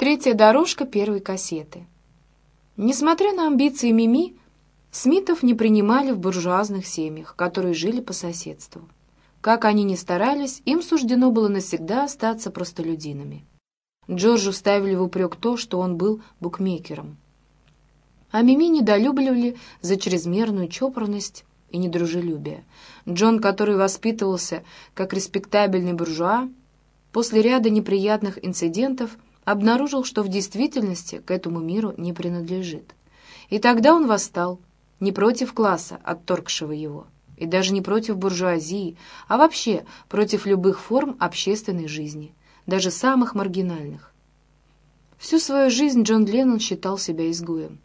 Третья дорожка первой кассеты. Несмотря на амбиции Мими, Смитов не принимали в буржуазных семьях, которые жили по соседству. Как они ни старались, им суждено было навсегда остаться простолюдинами. Джорджу ставили в упрек то, что он был букмекером. А Мими недолюбливали за чрезмерную чопорность и недружелюбие. Джон, который воспитывался как респектабельный буржуа, после ряда неприятных инцидентов обнаружил, что в действительности к этому миру не принадлежит. И тогда он восстал, не против класса, отторгшего его, и даже не против буржуазии, а вообще против любых форм общественной жизни, даже самых маргинальных. Всю свою жизнь Джон Леннон считал себя изгоем.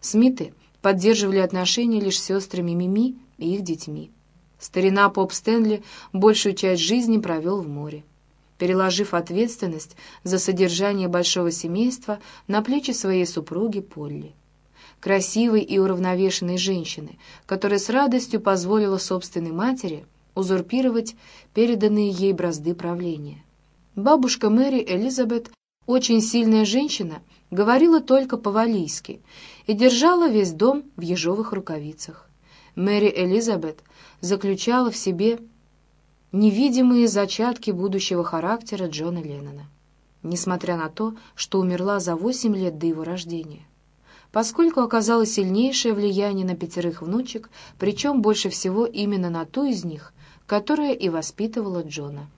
Смиты поддерживали отношения лишь с сестрами Мими и их детьми. Старина Поп Стэнли большую часть жизни провел в море, переложив ответственность за содержание большого семейства на плечи своей супруги Полли. Красивой и уравновешенной женщины, которая с радостью позволила собственной матери узурпировать переданные ей бразды правления. Бабушка Мэри Элизабет, очень сильная женщина, говорила только по-валийски и держала весь дом в ежовых рукавицах. Мэри Элизабет заключала в себе невидимые зачатки будущего характера Джона Леннона, несмотря на то, что умерла за восемь лет до его рождения. Поскольку оказало сильнейшее влияние на пятерых внучек, причем больше всего именно на ту из них, которая и воспитывала Джона.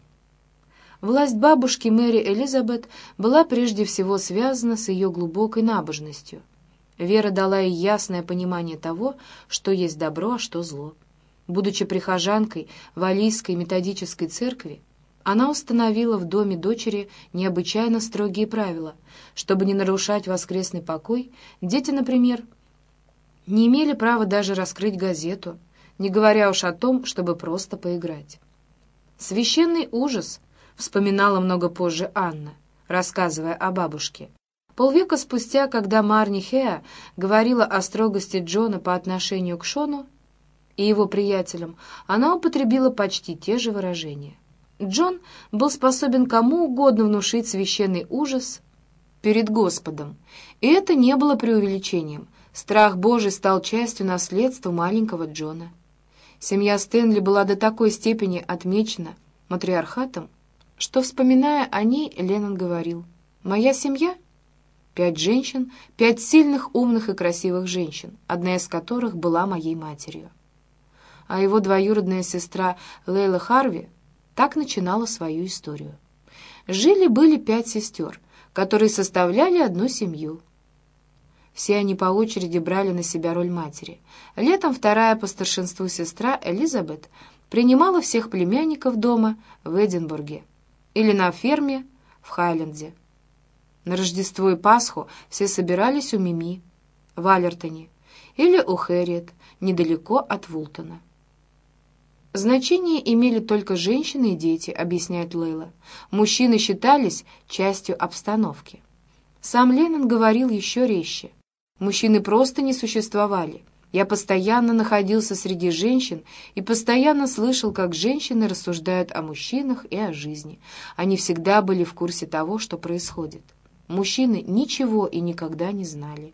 Власть бабушки Мэри Элизабет была прежде всего связана с ее глубокой набожностью – Вера дала ей ясное понимание того, что есть добро, а что зло. Будучи прихожанкой Валийской методической церкви, она установила в доме дочери необычайно строгие правила. Чтобы не нарушать воскресный покой, дети, например, не имели права даже раскрыть газету, не говоря уж о том, чтобы просто поиграть. «Священный ужас», — вспоминала много позже Анна, рассказывая о бабушке, Полвека спустя, когда Марни Хеа говорила о строгости Джона по отношению к Шону и его приятелям, она употребила почти те же выражения. Джон был способен кому угодно внушить священный ужас перед Господом, и это не было преувеличением. Страх Божий стал частью наследства маленького Джона. Семья Стэнли была до такой степени отмечена матриархатом, что, вспоминая о ней, Леннон говорил, «Моя семья — Пять женщин, пять сильных, умных и красивых женщин, одна из которых была моей матерью. А его двоюродная сестра Лейла Харви так начинала свою историю. Жили-были пять сестер, которые составляли одну семью. Все они по очереди брали на себя роль матери. Летом вторая по старшинству сестра Элизабет принимала всех племянников дома в Эдинбурге или на ферме в Хайленде. На Рождество и Пасху все собирались у Мими, в Алертоне, или у Хэрриет, недалеко от Вултона. Значение имели только женщины и дети, объясняет Лейла. Мужчины считались частью обстановки. Сам Леннон говорил еще резче. Мужчины просто не существовали. Я постоянно находился среди женщин и постоянно слышал, как женщины рассуждают о мужчинах и о жизни. Они всегда были в курсе того, что происходит. Мужчины ничего и никогда не знали.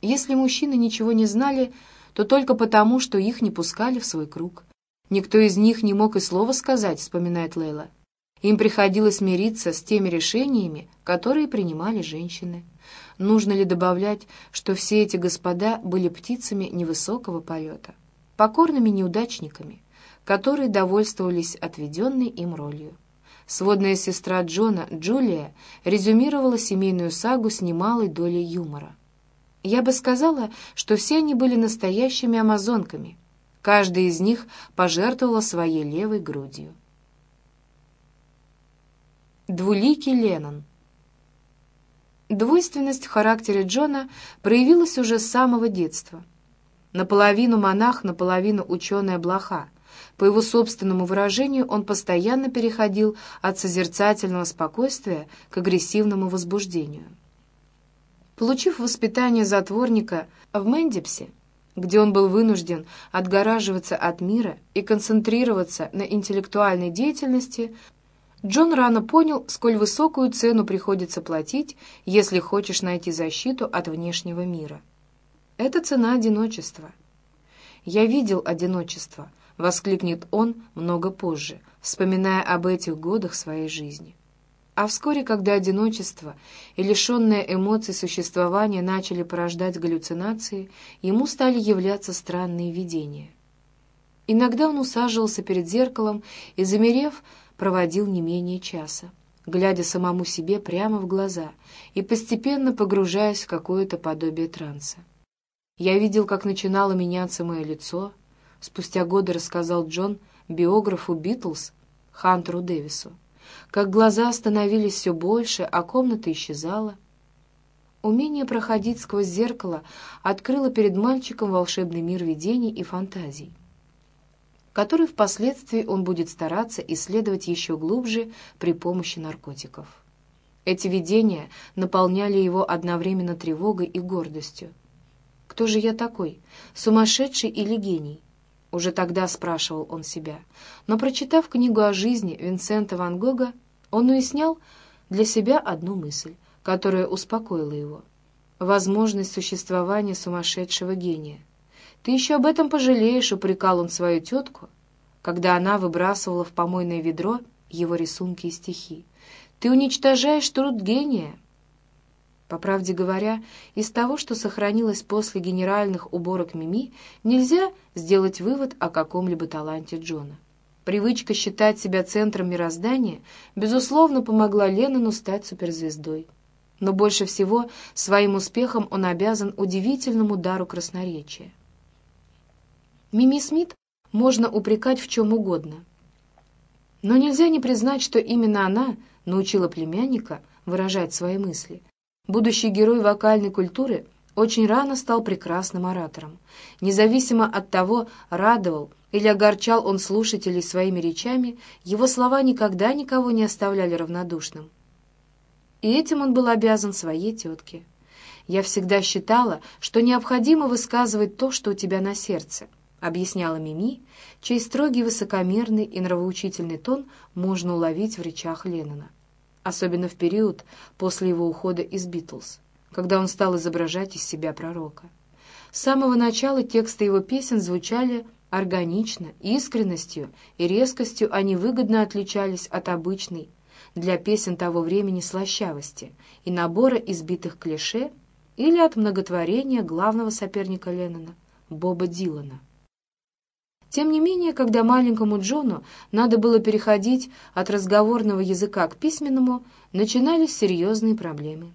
Если мужчины ничего не знали, то только потому, что их не пускали в свой круг. Никто из них не мог и слова сказать, вспоминает Лейла. Им приходилось мириться с теми решениями, которые принимали женщины. Нужно ли добавлять, что все эти господа были птицами невысокого полета, покорными неудачниками, которые довольствовались отведенной им ролью? Сводная сестра Джона, Джулия, резюмировала семейную сагу с немалой долей юмора. Я бы сказала, что все они были настоящими амазонками. Каждая из них пожертвовала своей левой грудью. Двуликий Леннон Двойственность в характере Джона проявилась уже с самого детства. Наполовину монах, наполовину ученая блоха — по его собственному выражению, он постоянно переходил от созерцательного спокойствия к агрессивному возбуждению. Получив воспитание затворника в Мендипсе, где он был вынужден отгораживаться от мира и концентрироваться на интеллектуальной деятельности, Джон рано понял, сколь высокую цену приходится платить, если хочешь найти защиту от внешнего мира. Это цена одиночества. «Я видел одиночество», — воскликнет он много позже, вспоминая об этих годах своей жизни. А вскоре, когда одиночество и лишенное эмоций существования начали порождать галлюцинации, ему стали являться странные видения. Иногда он усаживался перед зеркалом и, замерев, проводил не менее часа, глядя самому себе прямо в глаза и постепенно погружаясь в какое-то подобие транса. «Я видел, как начинало меняться мое лицо», — спустя годы рассказал Джон биографу Битлз Хантеру Дэвису как глаза становились все больше, а комната исчезала. Умение проходить сквозь зеркало открыло перед мальчиком волшебный мир видений и фантазий, который впоследствии он будет стараться исследовать еще глубже при помощи наркотиков. Эти видения наполняли его одновременно тревогой и гордостью. «Кто же я такой? Сумасшедший или гений?» Уже тогда спрашивал он себя. Но, прочитав книгу о жизни Винсента Ван Гога, он уяснял для себя одну мысль, которая успокоила его. Возможность существования сумасшедшего гения. «Ты еще об этом пожалеешь», — упрекал он свою тетку, когда она выбрасывала в помойное ведро его рисунки и стихи. «Ты уничтожаешь труд гения». По правде говоря, из того, что сохранилось после генеральных уборок Мими, нельзя сделать вывод о каком-либо таланте Джона. Привычка считать себя центром мироздания, безусловно, помогла Леннону стать суперзвездой. Но больше всего своим успехом он обязан удивительному дару красноречия. Мими Смит можно упрекать в чем угодно. Но нельзя не признать, что именно она научила племянника выражать свои мысли. Будущий герой вокальной культуры очень рано стал прекрасным оратором. Независимо от того, радовал или огорчал он слушателей своими речами, его слова никогда никого не оставляли равнодушным. И этим он был обязан своей тетке. «Я всегда считала, что необходимо высказывать то, что у тебя на сердце», объясняла Мими, чей строгий, высокомерный и нравоучительный тон можно уловить в речах Леннона, особенно в период после его ухода из «Битлз», когда он стал изображать из себя пророка. С самого начала тексты его песен звучали Органично, искренностью и резкостью они выгодно отличались от обычной для песен того времени слащавости и набора избитых клише или от многотворения главного соперника Леннона, Боба Дилана. Тем не менее, когда маленькому Джону надо было переходить от разговорного языка к письменному, начинались серьезные проблемы.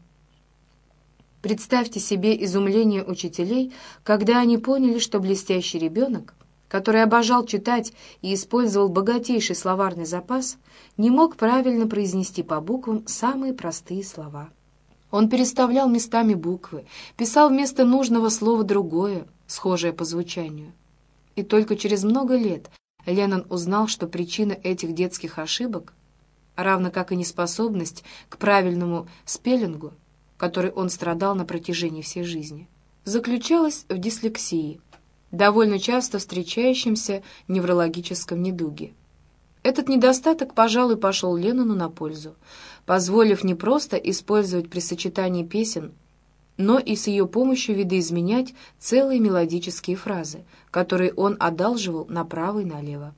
Представьте себе изумление учителей, когда они поняли, что блестящий ребенок который обожал читать и использовал богатейший словарный запас, не мог правильно произнести по буквам самые простые слова. Он переставлял местами буквы, писал вместо нужного слова другое, схожее по звучанию. И только через много лет Леннон узнал, что причина этих детских ошибок, равно как и неспособность к правильному спеллингу, который он страдал на протяжении всей жизни, заключалась в дислексии – довольно часто встречающемся неврологическом недуге. Этот недостаток, пожалуй, пошел Леннону на пользу, позволив не просто использовать при сочетании песен, но и с ее помощью видоизменять целые мелодические фразы, которые он одалживал направо и налево.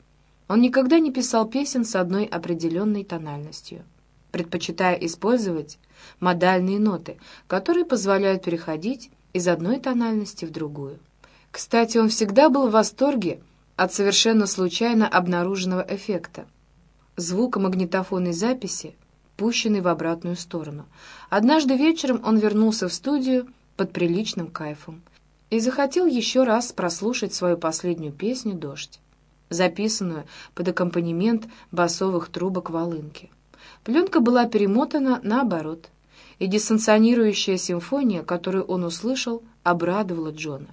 Он никогда не писал песен с одной определенной тональностью, предпочитая использовать модальные ноты, которые позволяют переходить из одной тональности в другую. Кстати, он всегда был в восторге от совершенно случайно обнаруженного эффекта — звука магнитофонной записи, пущенной в обратную сторону. Однажды вечером он вернулся в студию под приличным кайфом и захотел еще раз прослушать свою последнюю песню «Дождь», записанную под аккомпанемент басовых трубок волынки. Пленка была перемотана наоборот, и диссонционирующая симфония, которую он услышал, обрадовала Джона.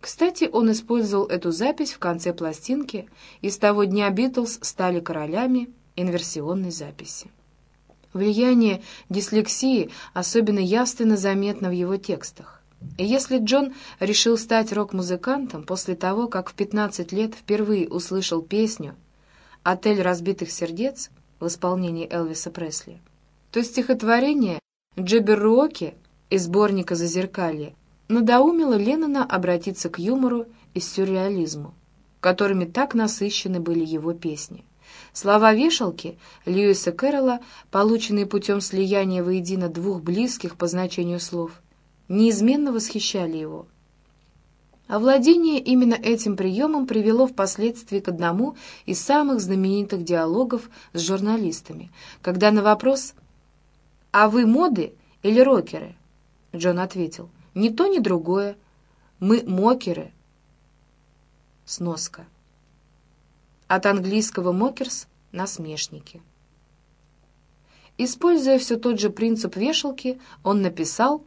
Кстати, он использовал эту запись в конце пластинки, и с того дня Битлз стали королями инверсионной записи. Влияние дислексии особенно явственно заметно в его текстах. И если Джон решил стать рок-музыкантом после того, как в 15 лет впервые услышал песню «Отель разбитых сердец», в исполнении Элвиса Пресли, то стихотворение Джеберруоки из сборника «Зазеркалье» надоумило Леннона обратиться к юмору и сюрреализму, которыми так насыщены были его песни. Слова вешалки Льюиса Кэрролла, полученные путем слияния воедино двух близких по значению слов, неизменно восхищали его. Овладение именно этим приемом привело впоследствии к одному из самых знаменитых диалогов с журналистами, когда на вопрос «А вы моды или рокеры?» Джон ответил «Ни то, ни другое. Мы мокеры». Сноска. От английского «мокерс» — насмешники. Используя все тот же принцип вешалки, он написал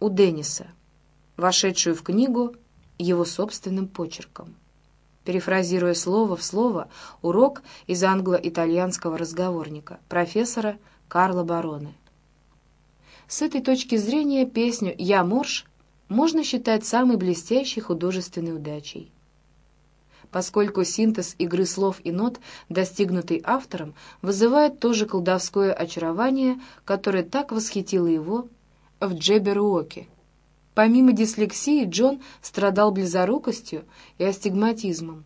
у Денниса, вошедшую в книгу его собственным почерком. Перефразируя слово в слово, урок из англо-итальянского разговорника профессора Карла Бароне. С этой точки зрения песню «Я морж» можно считать самой блестящей художественной удачей. Поскольку синтез игры слов и нот, достигнутый автором, вызывает то же колдовское очарование, которое так восхитило его в Джеберуоке. Помимо дислексии, Джон страдал близорукостью и астигматизмом.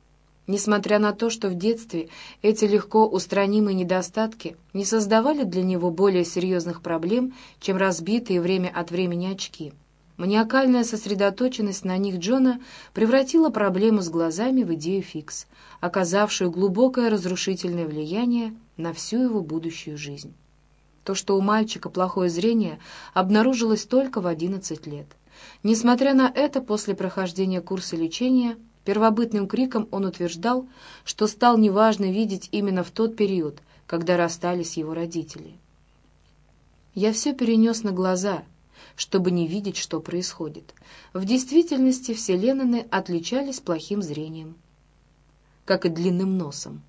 Несмотря на то, что в детстве эти легко устранимые недостатки не создавали для него более серьезных проблем, чем разбитые время от времени очки. Маниакальная сосредоточенность на них Джона превратила проблему с глазами в идею фикс, оказавшую глубокое разрушительное влияние на всю его будущую жизнь. То, что у мальчика плохое зрение, обнаружилось только в 11 лет. Несмотря на это, после прохождения курса лечения Первобытным криком он утверждал, что стал неважно видеть именно в тот период, когда расстались его родители. «Я все перенес на глаза», чтобы не видеть, что происходит. В действительности все Ленноны отличались плохим зрением, как и длинным носом.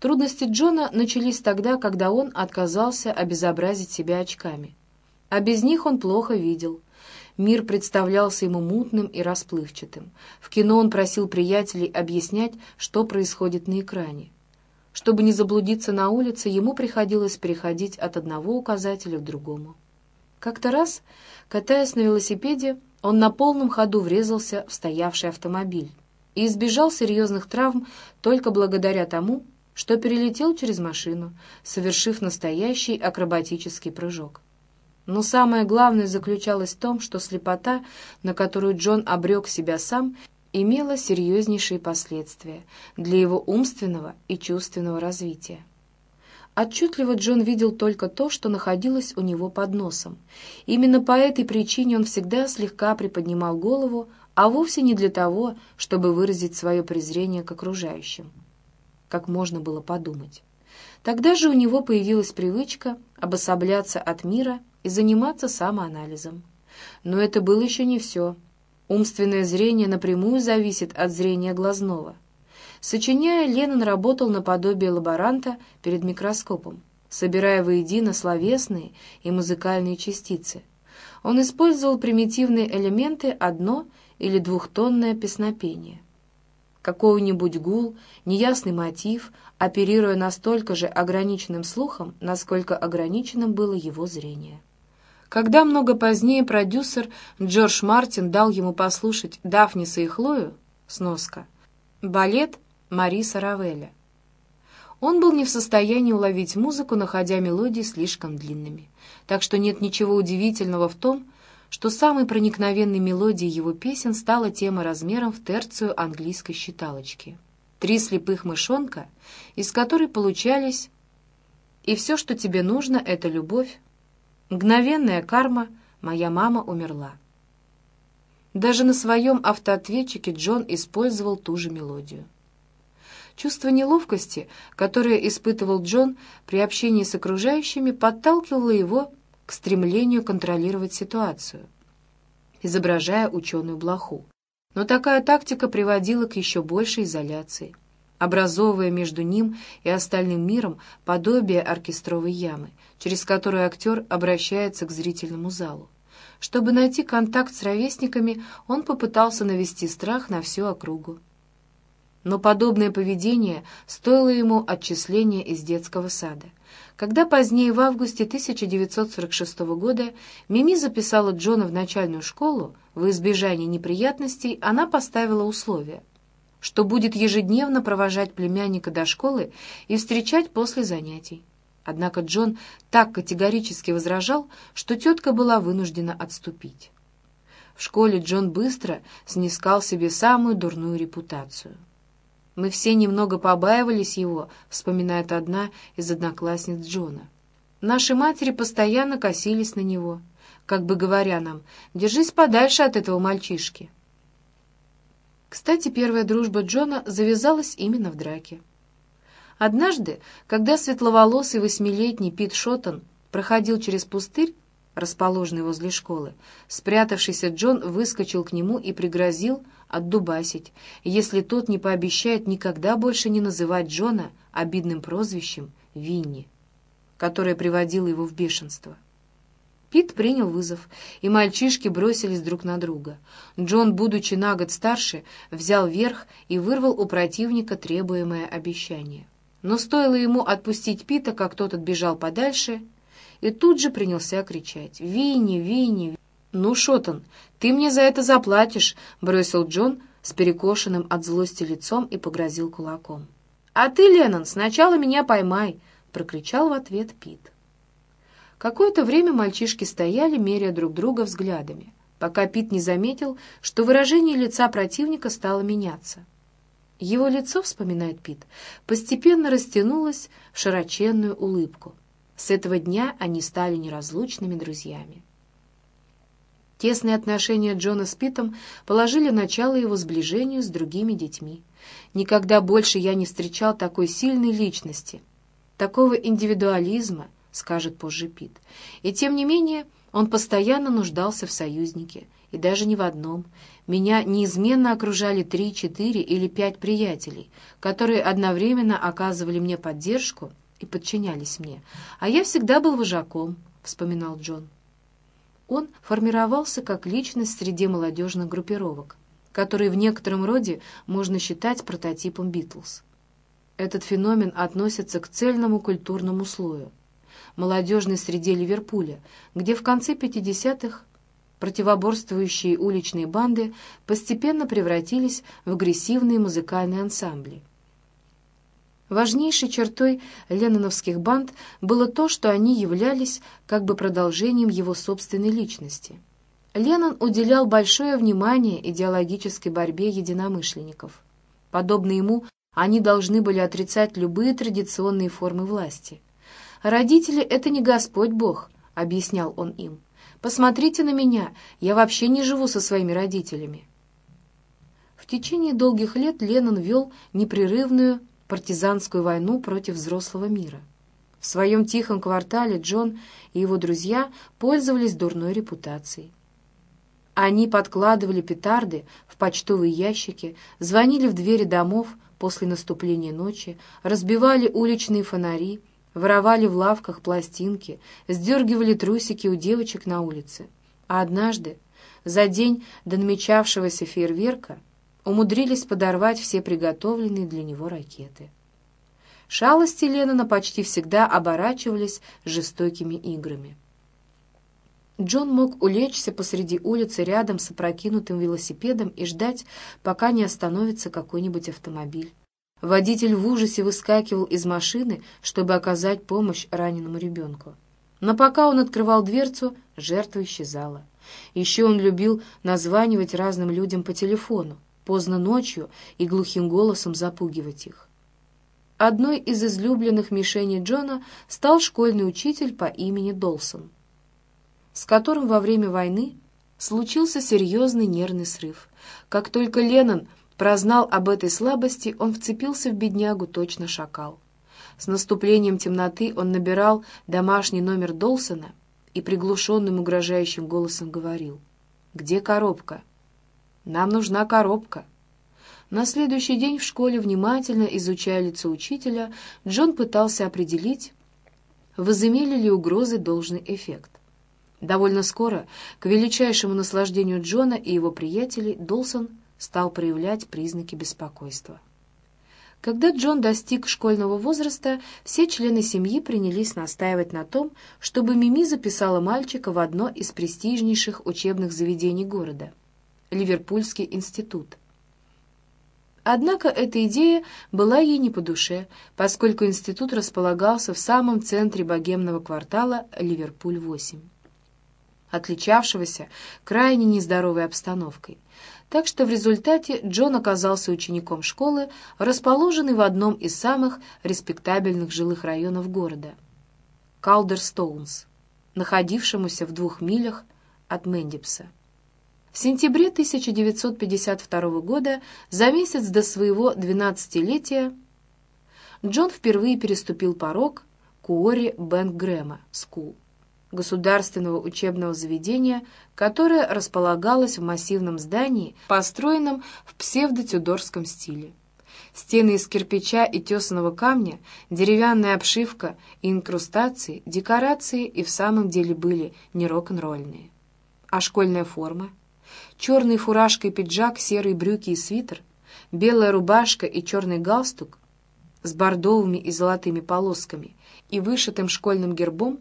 Трудности Джона начались тогда, когда он отказался обезобразить себя очками. А без них он плохо видел, Мир представлялся ему мутным и расплывчатым. В кино он просил приятелей объяснять, что происходит на экране. Чтобы не заблудиться на улице, ему приходилось переходить от одного указателя к другому. Как-то раз, катаясь на велосипеде, он на полном ходу врезался в стоявший автомобиль и избежал серьезных травм только благодаря тому, что перелетел через машину, совершив настоящий акробатический прыжок. Но самое главное заключалось в том, что слепота, на которую Джон обрек себя сам, имела серьезнейшие последствия для его умственного и чувственного развития. Отчетливо Джон видел только то, что находилось у него под носом. Именно по этой причине он всегда слегка приподнимал голову, а вовсе не для того, чтобы выразить свое презрение к окружающим. Как можно было подумать. Тогда же у него появилась привычка обособляться от мира и заниматься самоанализом. Но это было еще не все. Умственное зрение напрямую зависит от зрения глазного. Сочиняя, Леннон работал наподобие лаборанта перед микроскопом, собирая воедино словесные и музыкальные частицы. Он использовал примитивные элементы одно- или двухтонное песнопение. Какой-нибудь гул, неясный мотив, оперируя настолько же ограниченным слухом, насколько ограниченным было его зрение. Когда много позднее продюсер Джордж Мартин дал ему послушать «Дафниса и Хлою» сноска, балет Мариса Равеля, он был не в состоянии уловить музыку, находя мелодии слишком длинными. Так что нет ничего удивительного в том, что самой проникновенной мелодией его песен стала тема размером в терцию английской считалочки. Три слепых мышонка, из которой получались «И все, что тебе нужно, — это любовь, Мгновенная карма «Моя мама умерла». Даже на своем автоответчике Джон использовал ту же мелодию. Чувство неловкости, которое испытывал Джон при общении с окружающими, подталкивало его к стремлению контролировать ситуацию, изображая ученую блоху. Но такая тактика приводила к еще большей изоляции – образовывая между ним и остальным миром подобие оркестровой ямы, через которую актер обращается к зрительному залу. Чтобы найти контакт с ровесниками, он попытался навести страх на всю округу. Но подобное поведение стоило ему отчисления из детского сада. Когда позднее, в августе 1946 года, Мими записала Джона в начальную школу, в избежание неприятностей она поставила условие, что будет ежедневно провожать племянника до школы и встречать после занятий. Однако Джон так категорически возражал, что тетка была вынуждена отступить. В школе Джон быстро снискал себе самую дурную репутацию. «Мы все немного побаивались его», — вспоминает одна из одноклассниц Джона. «Наши матери постоянно косились на него, как бы говоря нам, держись подальше от этого мальчишки». Кстати, первая дружба Джона завязалась именно в драке. Однажды, когда светловолосый восьмилетний Пит Шоттон проходил через пустырь, расположенный возле школы, спрятавшийся Джон выскочил к нему и пригрозил отдубасить, если тот не пообещает никогда больше не называть Джона обидным прозвищем Винни, которое приводило его в бешенство. Пит принял вызов, и мальчишки бросились друг на друга. Джон, будучи на год старше, взял верх и вырвал у противника требуемое обещание. Но стоило ему отпустить Пита, как тот отбежал подальше, и тут же принялся кричать «Винни, Винни!» «Ну, Шотан, ты мне за это заплатишь!» — бросил Джон с перекошенным от злости лицом и погрозил кулаком. «А ты, Леннон, сначала меня поймай!» — прокричал в ответ Пит. Какое-то время мальчишки стояли, меряя друг друга взглядами, пока Пит не заметил, что выражение лица противника стало меняться. Его лицо, вспоминает Пит, постепенно растянулось в широченную улыбку. С этого дня они стали неразлучными друзьями. Тесные отношения Джона с Питом положили начало его сближению с другими детьми. Никогда больше я не встречал такой сильной личности, такого индивидуализма, скажет позже Пит. И тем не менее он постоянно нуждался в союзнике, и даже не в одном. Меня неизменно окружали три, четыре или пять приятелей, которые одновременно оказывали мне поддержку и подчинялись мне. А я всегда был вожаком, — вспоминал Джон. Он формировался как личность среди молодежных группировок, которые в некотором роде можно считать прототипом Битлз. Этот феномен относится к цельному культурному слою, молодежной среде Ливерпуля, где в конце 50-х противоборствующие уличные банды постепенно превратились в агрессивные музыкальные ансамбли. Важнейшей чертой ленноновских банд было то, что они являлись как бы продолжением его собственной личности. Леннон уделял большое внимание идеологической борьбе единомышленников. Подобно ему, они должны были отрицать любые традиционные формы власти. «Родители — это не Господь Бог», — объяснял он им. Посмотрите на меня, я вообще не живу со своими родителями». В течение долгих лет Леннон вел непрерывную партизанскую войну против взрослого мира. В своем тихом квартале Джон и его друзья пользовались дурной репутацией. Они подкладывали петарды в почтовые ящики, звонили в двери домов после наступления ночи, разбивали уличные фонари, воровали в лавках пластинки, сдергивали трусики у девочек на улице. А однажды, за день до намечавшегося фейерверка, умудрились подорвать все приготовленные для него ракеты. Шалости Леннона почти всегда оборачивались жестокими играми. Джон мог улечься посреди улицы рядом с опрокинутым велосипедом и ждать, пока не остановится какой-нибудь автомобиль. Водитель в ужасе выскакивал из машины, чтобы оказать помощь раненому ребенку. Но пока он открывал дверцу, жертва исчезала. Еще он любил названивать разным людям по телефону, поздно ночью и глухим голосом запугивать их. Одной из излюбленных мишеней Джона стал школьный учитель по имени Долсон, с которым во время войны случился серьезный нервный срыв. Как только Леннон прознал об этой слабости, он вцепился в беднягу точно шакал. С наступлением темноты он набирал домашний номер Долсона и приглушенным угрожающим голосом говорил «Где коробка?» «Нам нужна коробка». На следующий день в школе, внимательно изучая лицо учителя, Джон пытался определить, возымели ли угрозы должный эффект. Довольно скоро, к величайшему наслаждению Джона и его приятелей, Долсон стал проявлять признаки беспокойства. Когда Джон достиг школьного возраста, все члены семьи принялись настаивать на том, чтобы Мими записала мальчика в одно из престижнейших учебных заведений города — Ливерпульский институт. Однако эта идея была ей не по душе, поскольку институт располагался в самом центре богемного квартала Ливерпуль-8, отличавшегося крайне нездоровой обстановкой так что в результате Джон оказался учеником школы, расположенной в одном из самых респектабельных жилых районов города — Калдерстоунс, находившемуся в двух милях от Мендипса. В сентябре 1952 года, за месяц до своего 12-летия, Джон впервые переступил порог Quarry Bank Grammar School государственного учебного заведения, которое располагалось в массивном здании, построенном в псевдотюдорском стиле. Стены из кирпича и тесаного камня, деревянная обшивка инкрустации, декорации и в самом деле были не рок-н-ролльные. А школьная форма? Черные фуражка и пиджак, серые брюки и свитер, белая рубашка и черный галстук с бордовыми и золотыми полосками и вышитым школьным гербом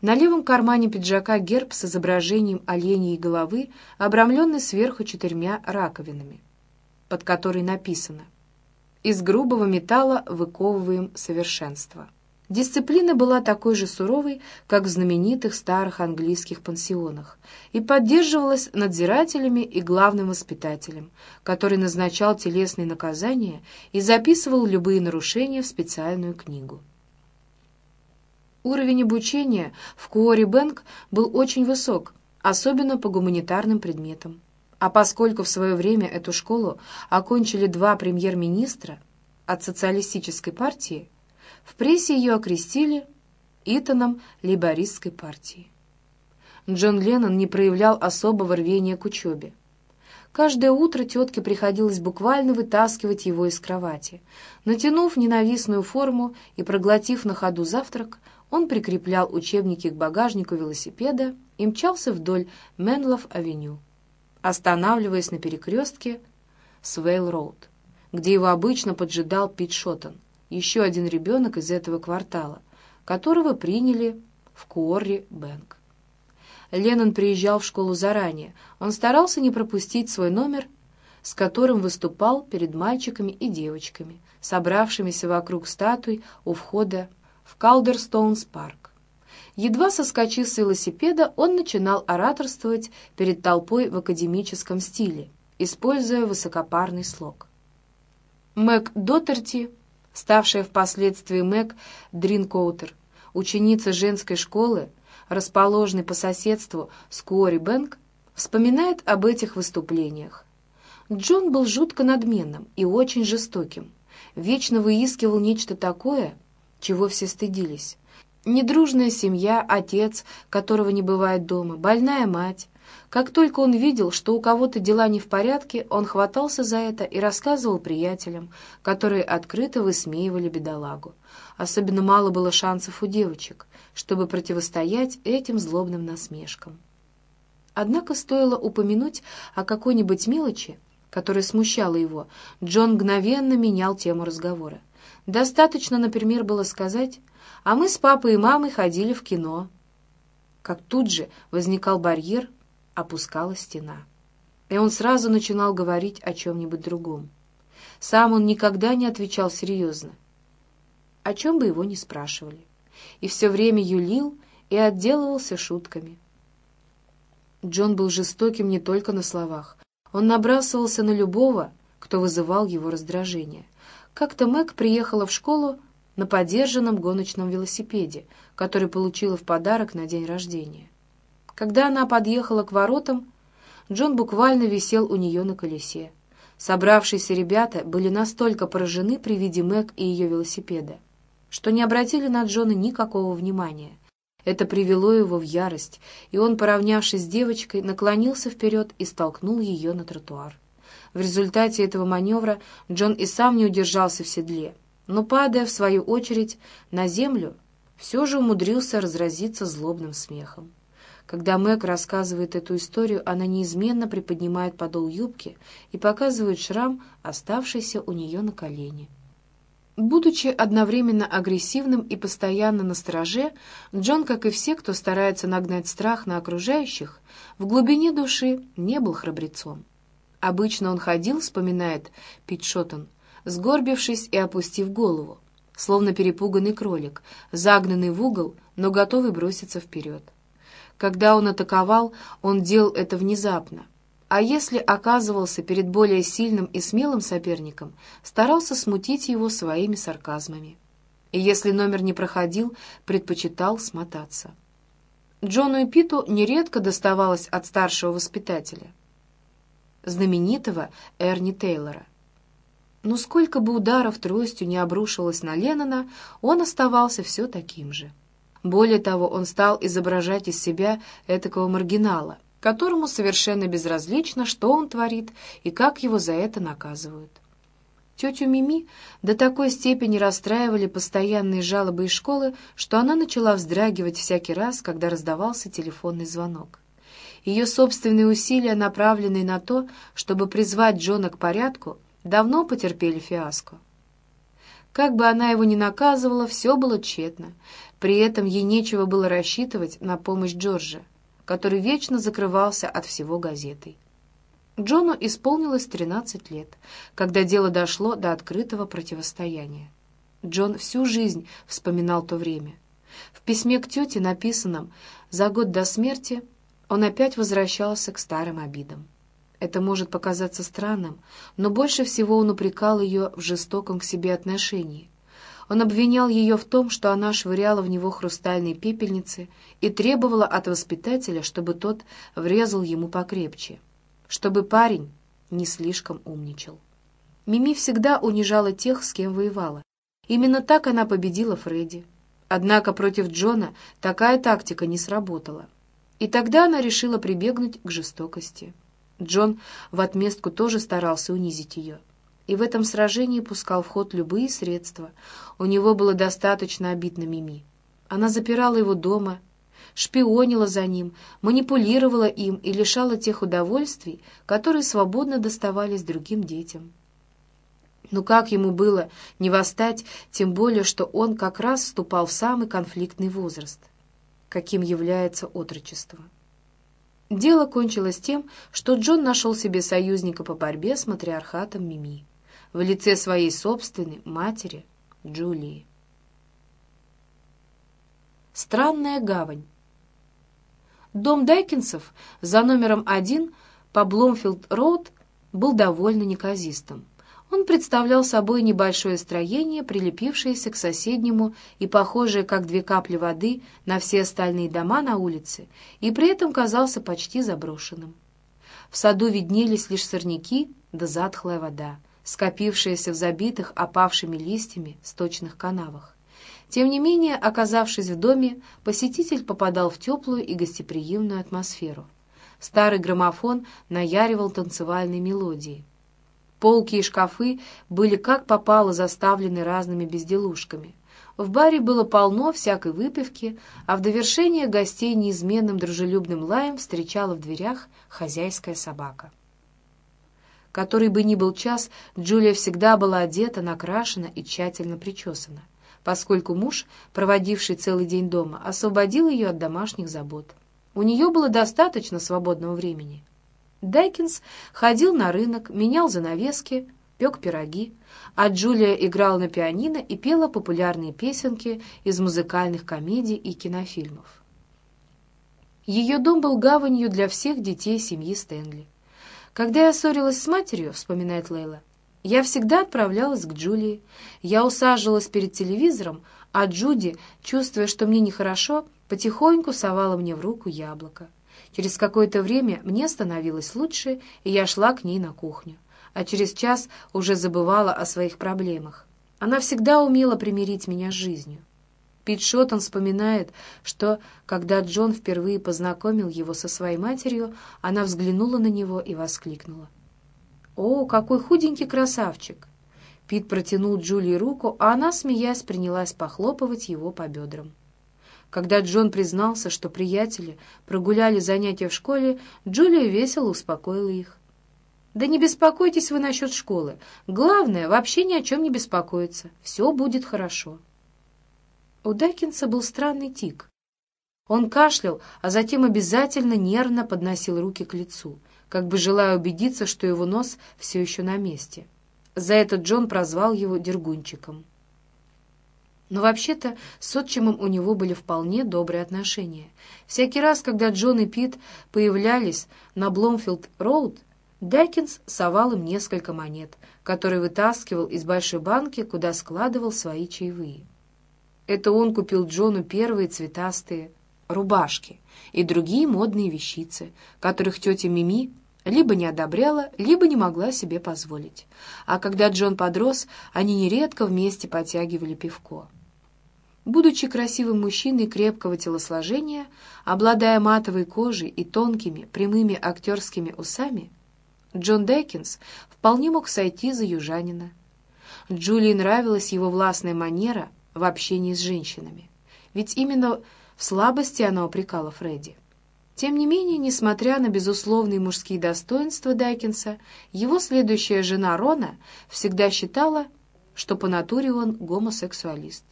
на левом кармане пиджака герб с изображением оленей головы, обрамленный сверху четырьмя раковинами, под которой написано «Из грубого металла выковываем совершенство». Дисциплина была такой же суровой, как в знаменитых старых английских пансионах, и поддерживалась надзирателями и главным воспитателем, который назначал телесные наказания и записывал любые нарушения в специальную книгу. Уровень обучения в Куори Бэнк был очень высок, особенно по гуманитарным предметам. А поскольку в свое время эту школу окончили два премьер-министра от социалистической партии, в прессе ее окрестили Итаном лейбористской партии. Джон Леннон не проявлял особого рвения к учебе. Каждое утро тетке приходилось буквально вытаскивать его из кровати. Натянув ненавистную форму и проглотив на ходу завтрак, он прикреплял учебники к багажнику велосипеда и мчался вдоль Менлов-авеню, останавливаясь на перекрестке Свейл-роуд, где его обычно поджидал Пит Шоттон, еще один ребенок из этого квартала, которого приняли в Куорри-Бэнк. Леннон приезжал в школу заранее. Он старался не пропустить свой номер, с которым выступал перед мальчиками и девочками, собравшимися вокруг статуй у входа в Калдерстоунс-парк. Едва соскочив с велосипеда, он начинал ораторствовать перед толпой в академическом стиле, используя высокопарный слог. Мэг Доттерти, ставшая впоследствии Мэг Дринкоутер, ученица женской школы, расположенной по соседству с Куори Бэнк, вспоминает об этих выступлениях. Джон был жутко надменным и очень жестоким, вечно выискивал нечто такое, чего все стыдились. Недружная семья, отец, которого не бывает дома, больная мать. Как только он видел, что у кого-то дела не в порядке, он хватался за это и рассказывал приятелям, которые открыто высмеивали бедолагу. Особенно мало было шансов у девочек, чтобы противостоять этим злобным насмешкам. Однако стоило упомянуть о какой-нибудь мелочи, которая смущала его, Джон мгновенно менял тему разговора. Достаточно, например, было сказать, а мы с папой и мамой ходили в кино. Как тут же возникал барьер, опускалась стена. И он сразу начинал говорить о чем-нибудь другом. Сам он никогда не отвечал серьезно, о чем бы его ни спрашивали. И все время юлил и отделывался шутками. Джон был жестоким не только на словах. Он набрасывался на любого, кто вызывал его раздражение. Как-то Мэг приехала в школу на подержанном гоночном велосипеде, который получила в подарок на день рождения. Когда она подъехала к воротам, Джон буквально висел у нее на колесе. Собравшиеся ребята были настолько поражены при виде Мэг и ее велосипеда, что не обратили на Джона никакого внимания. Это привело его в ярость, и он, поравнявшись с девочкой, наклонился вперед и столкнул ее на тротуар. В результате этого маневра Джон и сам не удержался в седле, но, падая в свою очередь на землю, все же умудрился разразиться злобным смехом. Когда Мэг рассказывает эту историю, она неизменно приподнимает подол юбки и показывает шрам, оставшийся у нее на колене. Будучи одновременно агрессивным и постоянно на стороже, Джон, как и все, кто старается нагнать страх на окружающих, в глубине души не был храбрецом. Обычно он ходил, вспоминает Пит Шоттон, сгорбившись и опустив голову, словно перепуганный кролик, загнанный в угол, но готовый броситься вперед. Когда он атаковал, он делал это внезапно, а если оказывался перед более сильным и смелым соперником, старался смутить его своими сарказмами. И если номер не проходил, предпочитал смотаться. Джону и Питу нередко доставалось от старшего воспитателя, знаменитого Эрни Тейлора. Но сколько бы ударов тростью не обрушилось на Леннона, он оставался все таким же. Более того, он стал изображать из себя этакого маргинала, которому совершенно безразлично, что он творит и как его за это наказывают. Тетю Мими до такой степени расстраивали постоянные жалобы из школы, что она начала вздрагивать всякий раз, когда раздавался телефонный звонок. Ее собственные усилия, направленные на то, чтобы призвать Джона к порядку, давно потерпели фиаско. Как бы она его ни наказывала, все было тщетно. При этом ей нечего было рассчитывать на помощь Джорджа, который вечно закрывался от всего газетой. Джону исполнилось 13 лет, когда дело дошло до открытого противостояния. Джон всю жизнь вспоминал то время. В письме к тете, написанном за год до смерти, он опять возвращался к старым обидам. Это может показаться странным, но больше всего он упрекал ее в жестоком к себе отношении. Он обвинял ее в том, что она швыряла в него хрустальные пепельницы и требовала от воспитателя, чтобы тот врезал ему покрепче, чтобы парень не слишком умничал. Мими всегда унижала тех, с кем воевала. Именно так она победила Фредди. Однако против Джона такая тактика не сработала. И тогда она решила прибегнуть к жестокости. Джон в отместку тоже старался унизить ее. И в этом сражении пускал в ход любые средства. У него было достаточно обид на Мими. Она запирала его дома, шпионила за ним, манипулировала им и лишала тех удовольствий, которые свободно доставались другим детям. Но как ему было не восстать, тем более, что он как раз вступал в самый конфликтный возраст каким является отрочество. Дело кончилось тем, что Джон нашел себе союзника по борьбе с матриархатом Мими в лице своей собственной матери Джулии. Странная гавань. Дом Дайкинсов за номером один по Бломфилд-Роуд был довольно неказистым. Он представлял собой небольшое строение, прилепившееся к соседнему и похожее, как две капли воды, на все остальные дома на улице, и при этом казался почти заброшенным. В саду виднелись лишь сорняки да затхлая вода, скопившаяся в забитых опавшими листьями сточных канавах. Тем не менее, оказавшись в доме, посетитель попадал в теплую и гостеприимную атмосферу. Старый граммофон наяривал танцевальные мелодии — Полки и шкафы были как попало заставлены разными безделушками. В баре было полно всякой выпивки, а в довершение гостей неизменным дружелюбным лаем встречала в дверях хозяйская собака. Который бы ни был час, Джулия всегда была одета, накрашена и тщательно причесана, поскольку муж, проводивший целый день дома, освободил ее от домашних забот. У нее было достаточно свободного времени — Дайкинс ходил на рынок, менял занавески, пек пироги, а Джулия играла на пианино и пела популярные песенки из музыкальных комедий и кинофильмов. Ее дом был гаванью для всех детей семьи Стэнли. «Когда я ссорилась с матерью», — вспоминает Лейла, — «я всегда отправлялась к Джулии. Я усаживалась перед телевизором, а Джуди, чувствуя, что мне нехорошо, потихоньку совала мне в руку яблоко. Через какое-то время мне становилось лучше, и я шла к ней на кухню. А через час уже забывала о своих проблемах. Она всегда умела примирить меня с жизнью. Пит Шоттон вспоминает, что, когда Джон впервые познакомил его со своей матерью, она взглянула на него и воскликнула. «О, какой худенький красавчик!» Пит протянул Джулии руку, а она, смеясь, принялась похлопывать его по бедрам. Когда Джон признался, что приятели прогуляли занятия в школе, Джулия весело успокоила их. «Да не беспокойтесь вы насчет школы. Главное, вообще ни о чем не беспокоиться. Все будет хорошо». У Дайкинса был странный тик. Он кашлял, а затем обязательно нервно подносил руки к лицу, как бы желая убедиться, что его нос все еще на месте. За это Джон прозвал его Дергунчиком. Но вообще-то с отчимом у него были вполне добрые отношения. Всякий раз, когда Джон и Пит появлялись на Бломфилд-Роуд, Дайкинс совал им несколько монет, которые вытаскивал из большой банки, куда складывал свои чаевые. Это он купил Джону первые цветастые рубашки и другие модные вещицы, которых тетя Мими либо не одобряла, либо не могла себе позволить. А когда Джон подрос, они нередко вместе потягивали пивко. Будучи красивым мужчиной крепкого телосложения, обладая матовой кожей и тонкими, прямыми актерскими усами, Джон Дэкинс вполне мог сойти за южанина. Джулии нравилась его властная манера в общении с женщинами, ведь именно в слабости она упрекала Фредди. Тем не менее, несмотря на безусловные мужские достоинства Дайкинса, его следующая жена Рона всегда считала, что по натуре он гомосексуалист.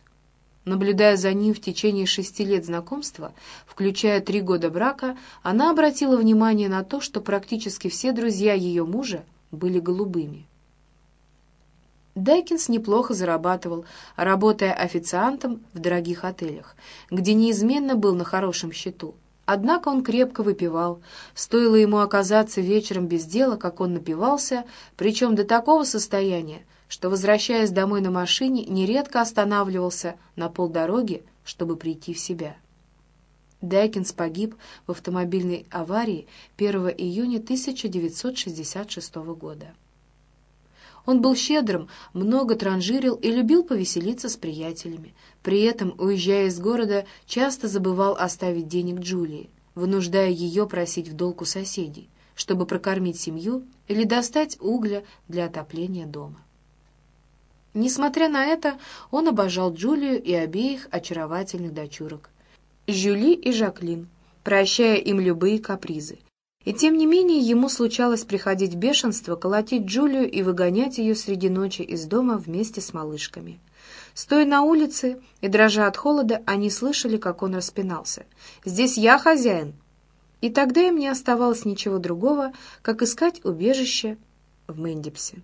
Наблюдая за ним в течение шести лет знакомства, включая три года брака, она обратила внимание на то, что практически все друзья ее мужа были голубыми. Дайкинс неплохо зарабатывал, работая официантом в дорогих отелях, где неизменно был на хорошем счету. Однако он крепко выпивал. Стоило ему оказаться вечером без дела, как он напивался, причем до такого состояния, что, возвращаясь домой на машине, нередко останавливался на полдороги, чтобы прийти в себя. Дайкинс погиб в автомобильной аварии 1 июня 1966 года. Он был щедрым, много транжирил и любил повеселиться с приятелями. При этом, уезжая из города, часто забывал оставить денег Джулии, вынуждая ее просить в долг у соседей, чтобы прокормить семью или достать угля для отопления дома. Несмотря на это, он обожал Джулию и обеих очаровательных дочурок, Жюли и Жаклин, прощая им любые капризы, и тем не менее ему случалось приходить в бешенство, колотить Джулию и выгонять ее среди ночи из дома вместе с малышками. Стоя на улице и дрожа от холода, они слышали, как он распинался. «Здесь я хозяин!» И тогда им не оставалось ничего другого, как искать убежище в Мэндипсе.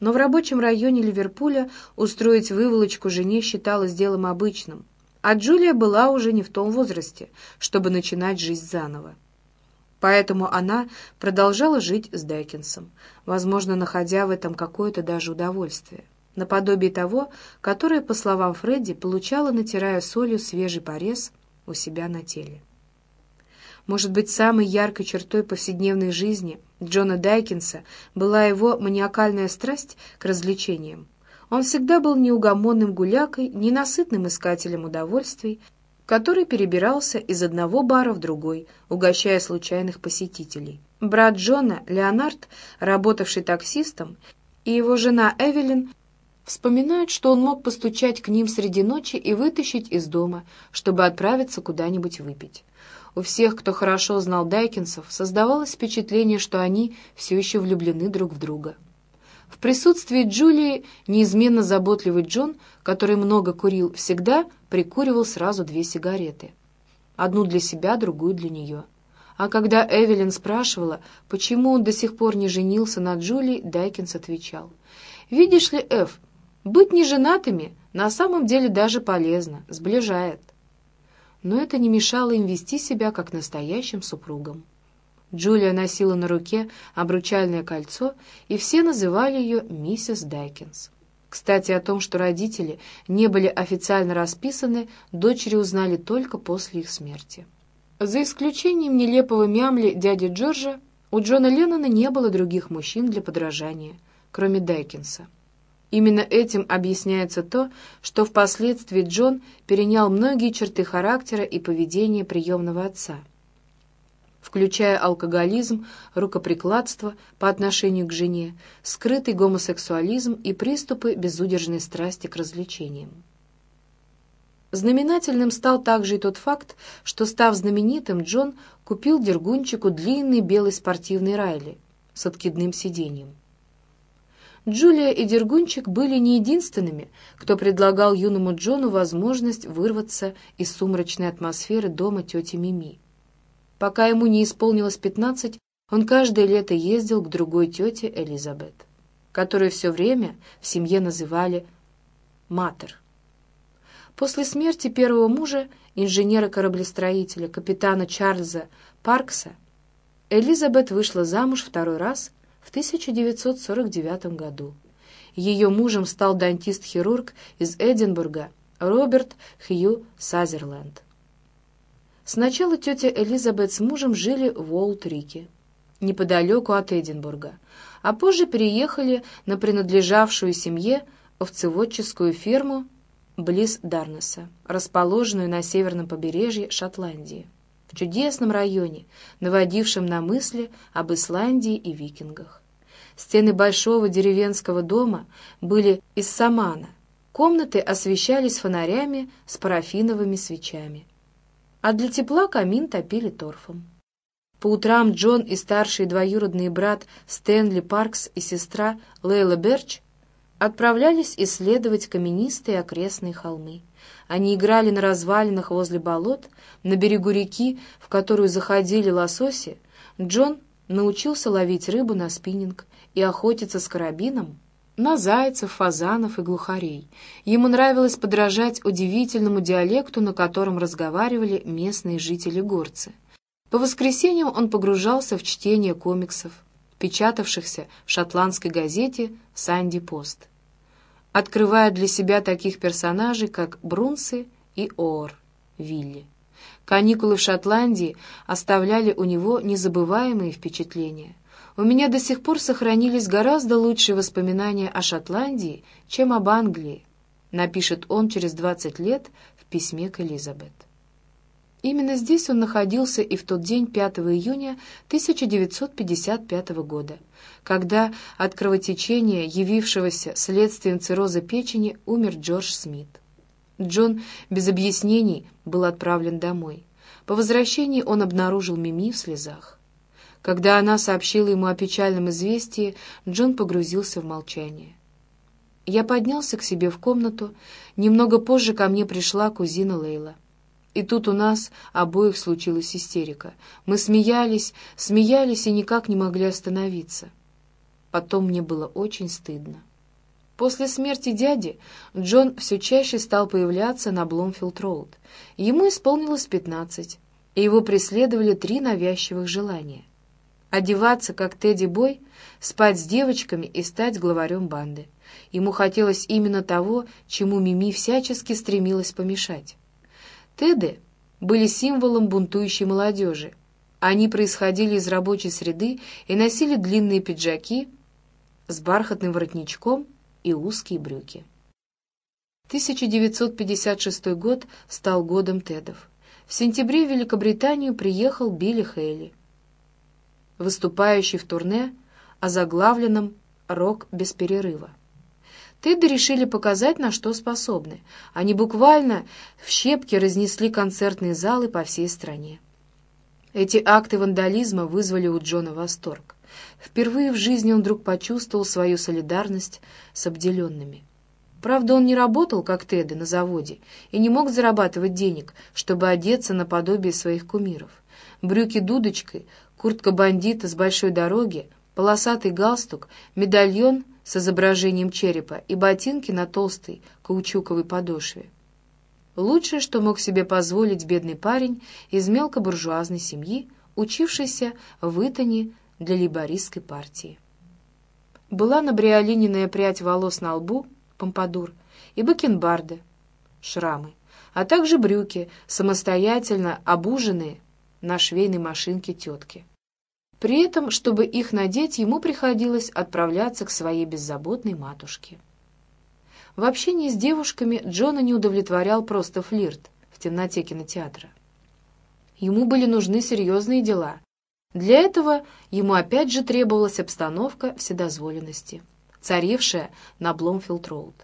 Но в рабочем районе Ливерпуля устроить выволочку жене считалось делом обычным, а Джулия была уже не в том возрасте, чтобы начинать жизнь заново. Поэтому она продолжала жить с Дайкинсом, возможно, находя в этом какое-то даже удовольствие, наподобие того, которое, по словам Фредди, получала, натирая солью свежий порез у себя на теле. Может быть, самой яркой чертой повседневной жизни Джона Дайкинса была его маниакальная страсть к развлечениям. Он всегда был неугомонным гулякой, ненасытным искателем удовольствий, который перебирался из одного бара в другой, угощая случайных посетителей. Брат Джона, Леонард, работавший таксистом, и его жена Эвелин вспоминают, что он мог постучать к ним среди ночи и вытащить из дома, чтобы отправиться куда-нибудь выпить. У всех, кто хорошо знал Дайкинсов, создавалось впечатление, что они все еще влюблены друг в друга. В присутствии Джулии неизменно заботливый Джон, который много курил, всегда прикуривал сразу две сигареты. Одну для себя, другую для нее. А когда Эвелин спрашивала, почему он до сих пор не женился на Джулии, Дайкинс отвечал. «Видишь ли, Эв, быть неженатыми на самом деле даже полезно, сближает». Но это не мешало им вести себя как настоящим супругам. Джулия носила на руке обручальное кольцо, и все называли ее миссис Дайкинс. Кстати, о том, что родители не были официально расписаны, дочери узнали только после их смерти. За исключением нелепого мямли дяди Джорджа, у Джона Леннона не было других мужчин для подражания, кроме Дайкинса. Именно этим объясняется то, что впоследствии Джон перенял многие черты характера и поведения приемного отца – включая алкоголизм, рукоприкладство по отношению к жене, скрытый гомосексуализм и приступы безудержной страсти к развлечениям. Знаменательным стал также и тот факт, что, став знаменитым, Джон купил Дергунчику длинный белый спортивный Райли, с откидным сиденьем. Джулия и Дергунчик были не единственными, кто предлагал юному Джону возможность вырваться из сумрачной атмосферы дома тети Мими. Пока ему не исполнилось пятнадцать, он каждое лето ездил к другой тете Элизабет, которую все время в семье называли «Матер». После смерти первого мужа, инженера-кораблестроителя, капитана Чарльза Паркса, Элизабет вышла замуж второй раз в 1949 году. Ее мужем стал дантист-хирург из Эдинбурга Роберт Хью Сазерленд. Сначала тетя Элизабет с мужем жили в Уолт-Рике, неподалеку от Эдинбурга, а позже переехали на принадлежавшую семье овцеводческую ферму близ Дарнеса, расположенную на северном побережье Шотландии, в чудесном районе, наводившем на мысли об Исландии и викингах. Стены большого деревенского дома были из самана, комнаты освещались фонарями с парафиновыми свечами, а для тепла камин топили торфом. По утрам Джон и старший двоюродный брат Стэнли Паркс и сестра Лейла Берч отправлялись исследовать каменистые окрестные холмы. Они играли на развалинах возле болот, на берегу реки, в которую заходили лососи. Джон научился ловить рыбу на спиннинг и охотиться с карабином на зайцев, фазанов и глухарей. Ему нравилось подражать удивительному диалекту, на котором разговаривали местные жители-горцы. По воскресеньям он погружался в чтение комиксов, печатавшихся в шотландской газете «Санди Пост», открывая для себя таких персонажей, как Брунсы и Оор Вилли. Каникулы в Шотландии оставляли у него незабываемые впечатления. У меня до сих пор сохранились гораздо лучшие воспоминания о Шотландии, чем об Англии, напишет он через 20 лет в письме к Элизабет. Именно здесь он находился и в тот день, 5 июня 1955 года, когда от кровотечения, явившегося следствием цирроза печени, умер Джордж Смит. Джон без объяснений был отправлен домой. По возвращении он обнаружил Мими в слезах. Когда она сообщила ему о печальном известии, Джон погрузился в молчание. Я поднялся к себе в комнату. Немного позже ко мне пришла кузина Лейла. И тут у нас обоих случилась истерика. Мы смеялись, смеялись и никак не могли остановиться. Потом мне было очень стыдно. После смерти дяди Джон все чаще стал появляться на Бломфилд-Роуд. Ему исполнилось пятнадцать, и его преследовали три навязчивых желания. Одеваться, как Teddy Boy, спать с девочками и стать главарем банды. Ему хотелось именно того, чему Мими всячески стремилась помешать. Теды были символом бунтующей молодежи. Они происходили из рабочей среды и носили длинные пиджаки с бархатным воротничком и узкие брюки. 1956 год стал годом Тедов. В сентябре в Великобританию приехал Билли Хейли, выступающий в турне, озаглавленном «Рок без перерыва». Теды решили показать, на что способны. Они буквально в щепки разнесли концертные залы по всей стране. Эти акты вандализма вызвали у Джона восторг. Впервые в жизни он вдруг почувствовал свою солидарность с обделенными. Правда, он не работал, как Теды, на заводе и не мог зарабатывать денег, чтобы одеться наподобие своих кумиров. Брюки дудочкой, куртка бандита с большой дороги, полосатый галстук, медальон с изображением черепа и ботинки на толстой каучуковой подошве. Лучшее, что мог себе позволить бедный парень из мелкобуржуазной семьи, учившийся в Итоне для лейбористской партии. Была набриолиненная прядь волос на лбу, помпадур, и бакенбарды, шрамы, а также брюки, самостоятельно обуженные на швейной машинке тетки. При этом, чтобы их надеть, ему приходилось отправляться к своей беззаботной матушке. В общении с девушками Джона не удовлетворял просто флирт в темноте кинотеатра. Ему были нужны серьезные дела. Для этого ему опять же требовалась обстановка вседозволенности, царившая на Бломфилд-Роуд.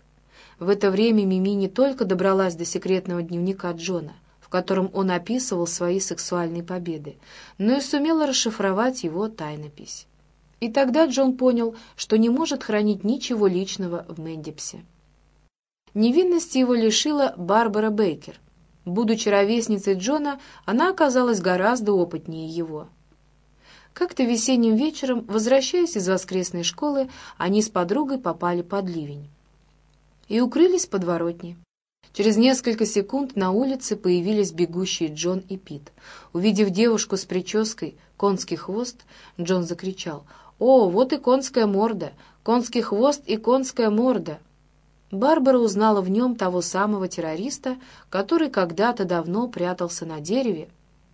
В это время Мими не только добралась до секретного дневника Джона — котором он описывал свои сексуальные победы, но и сумела расшифровать его тайнопись. И тогда Джон понял, что не может хранить ничего личного в Мэндипсе. Невинности его лишила Барбара Бейкер. Будучи ровесницей Джона, она оказалась гораздо опытнее его. Как-то весенним вечером, возвращаясь из воскресной школы, они с подругой попали под ливень и укрылись под воротни. Через несколько секунд на улице появились бегущие Джон и Пит. Увидев девушку с прической «Конский хвост», Джон закричал «О, вот и конская морда! Конский хвост и конская морда!» Барбара узнала в нем того самого террориста, который когда-то давно прятался на дереве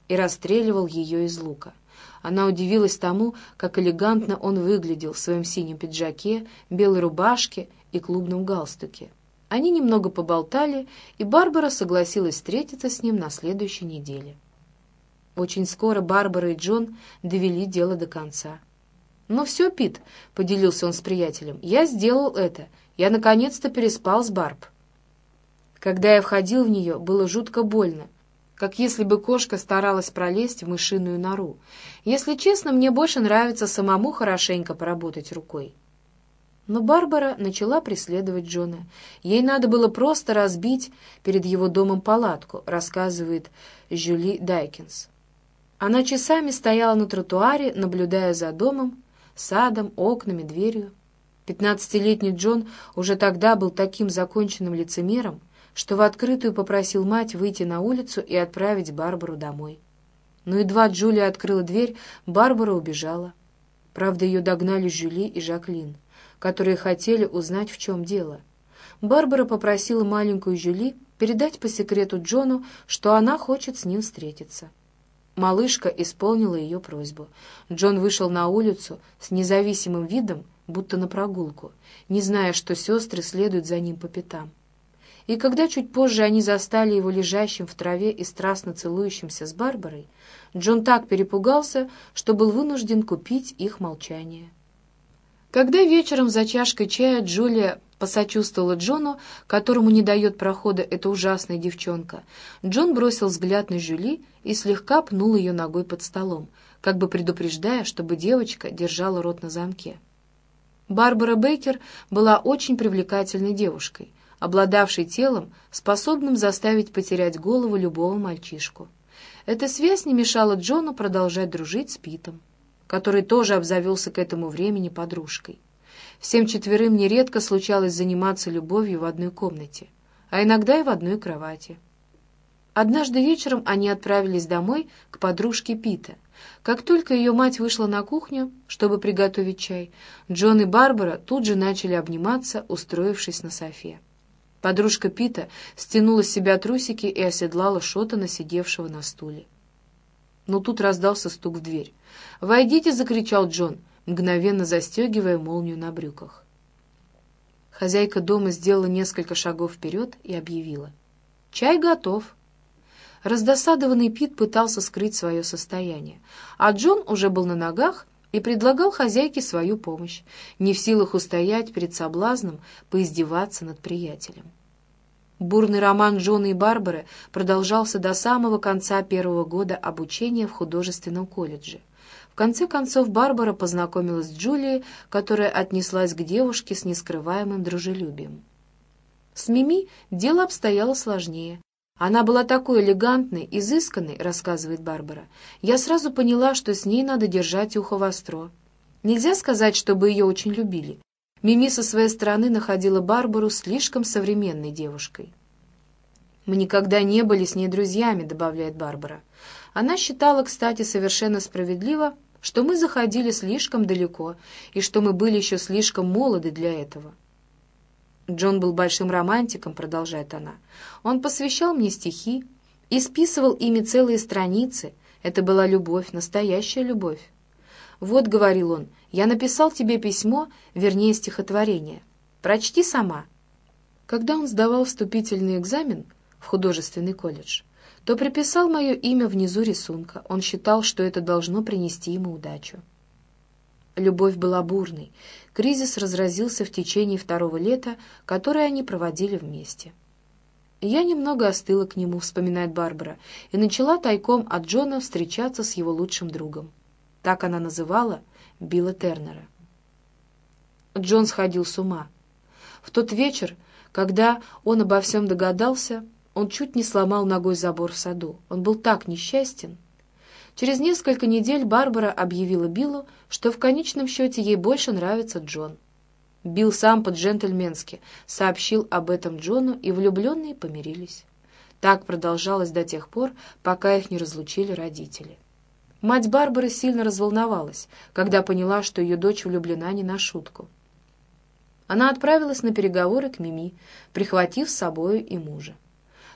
и расстреливал ее из лука. Она удивилась тому, как элегантно он выглядел в своем синем пиджаке, белой рубашке и клубном галстуке. Они немного поболтали, и Барбара согласилась встретиться с ним на следующей неделе. Очень скоро Барбара и Джон довели дело до конца. «Ну все, Пит», — поделился он с приятелем, — «я сделал это. Я наконец-то переспал с Барб». Когда я входил в нее, было жутко больно, как если бы кошка старалась пролезть в мышиную нору. Если честно, мне больше нравится самому хорошенько поработать рукой. Но Барбара начала преследовать Джона. Ей надо было просто разбить перед его домом палатку, рассказывает Жюли Дайкинс. Она часами стояла на тротуаре, наблюдая за домом, садом, окнами, дверью. Пятнадцатилетний Джон уже тогда был таким законченным лицемером, что в открытую попросил мать выйти на улицу и отправить Барбару домой. Но едва Джулия открыла дверь, Барбара убежала. Правда, ее догнали Жюли и Жаклин которые хотели узнать, в чем дело. Барбара попросила маленькую Жюли передать по секрету Джону, что она хочет с ним встретиться. Малышка исполнила ее просьбу. Джон вышел на улицу с независимым видом, будто на прогулку, не зная, что сестры следуют за ним по пятам. И когда чуть позже они застали его лежащим в траве и страстно целующимся с Барбарой, Джон так перепугался, что был вынужден купить их молчание. Когда вечером за чашкой чая Джулия посочувствовала Джону, которому не дает прохода эта ужасная девчонка, Джон бросил взгляд на Жюли и слегка пнул ее ногой под столом, как бы предупреждая, чтобы девочка держала рот на замке. Барбара Бейкер была очень привлекательной девушкой, обладавшей телом, способным заставить потерять голову любого мальчишку. Эта связь не мешала Джону продолжать дружить с Питом который тоже обзавелся к этому времени подружкой. Всем четверым нередко случалось заниматься любовью в одной комнате, а иногда и в одной кровати. Однажды вечером они отправились домой к подружке Пита. Как только ее мать вышла на кухню, чтобы приготовить чай, Джон и Барбара тут же начали обниматься, устроившись на софе. Подружка Пита стянула с себя трусики и оседлала Шотана, сидевшего на стуле. Но тут раздался стук в дверь. «Войдите!» — закричал Джон, мгновенно застегивая молнию на брюках. Хозяйка дома сделала несколько шагов вперед и объявила. «Чай готов!» Раздосадованный Пит пытался скрыть свое состояние, а Джон уже был на ногах и предлагал хозяйке свою помощь, не в силах устоять перед соблазном поиздеваться над приятелем. Бурный роман Джона и Барбары продолжался до самого конца первого года обучения в художественном колледже. В конце концов Барбара познакомилась с Джулией, которая отнеслась к девушке с нескрываемым дружелюбием. С Мими дело обстояло сложнее. Она была такой элегантной, изысканной, рассказывает Барбара. Я сразу поняла, что с ней надо держать ухо востро. Нельзя сказать, чтобы ее очень любили. Мими со своей стороны находила Барбару слишком современной девушкой. «Мы никогда не были с ней друзьями», — добавляет Барбара. Она считала, кстати, совершенно справедливо, что мы заходили слишком далеко и что мы были еще слишком молоды для этого. Джон был большим романтиком, продолжает она. Он посвящал мне стихи и списывал ими целые страницы. Это была любовь, настоящая любовь. «Вот», — говорил он, — «я написал тебе письмо, вернее, стихотворение. Прочти сама». Когда он сдавал вступительный экзамен в художественный колледж, то приписал мое имя внизу рисунка. Он считал, что это должно принести ему удачу. Любовь была бурной. Кризис разразился в течение второго лета, которое они проводили вместе. «Я немного остыла к нему», — вспоминает Барбара, и начала тайком от Джона встречаться с его лучшим другом. так она называла Билла Тернера. Джон сходил с ума. В тот вечер, когда он обо всем догадался, он чуть не сломал ногой забор в саду. Он был так несчастен. Через несколько недель Барбара объявила Биллу, что в конечном счете ей больше нравится Джон. Билл сам по-джентльменски сообщил об этом Джону, и влюбленные помирились. Так продолжалось до тех пор, пока их не разлучили родители. Мать Барбары сильно разволновалась, когда поняла, что ее дочь влюблена не на шутку. Она отправилась на переговоры к Мими, прихватив с собою и мужа.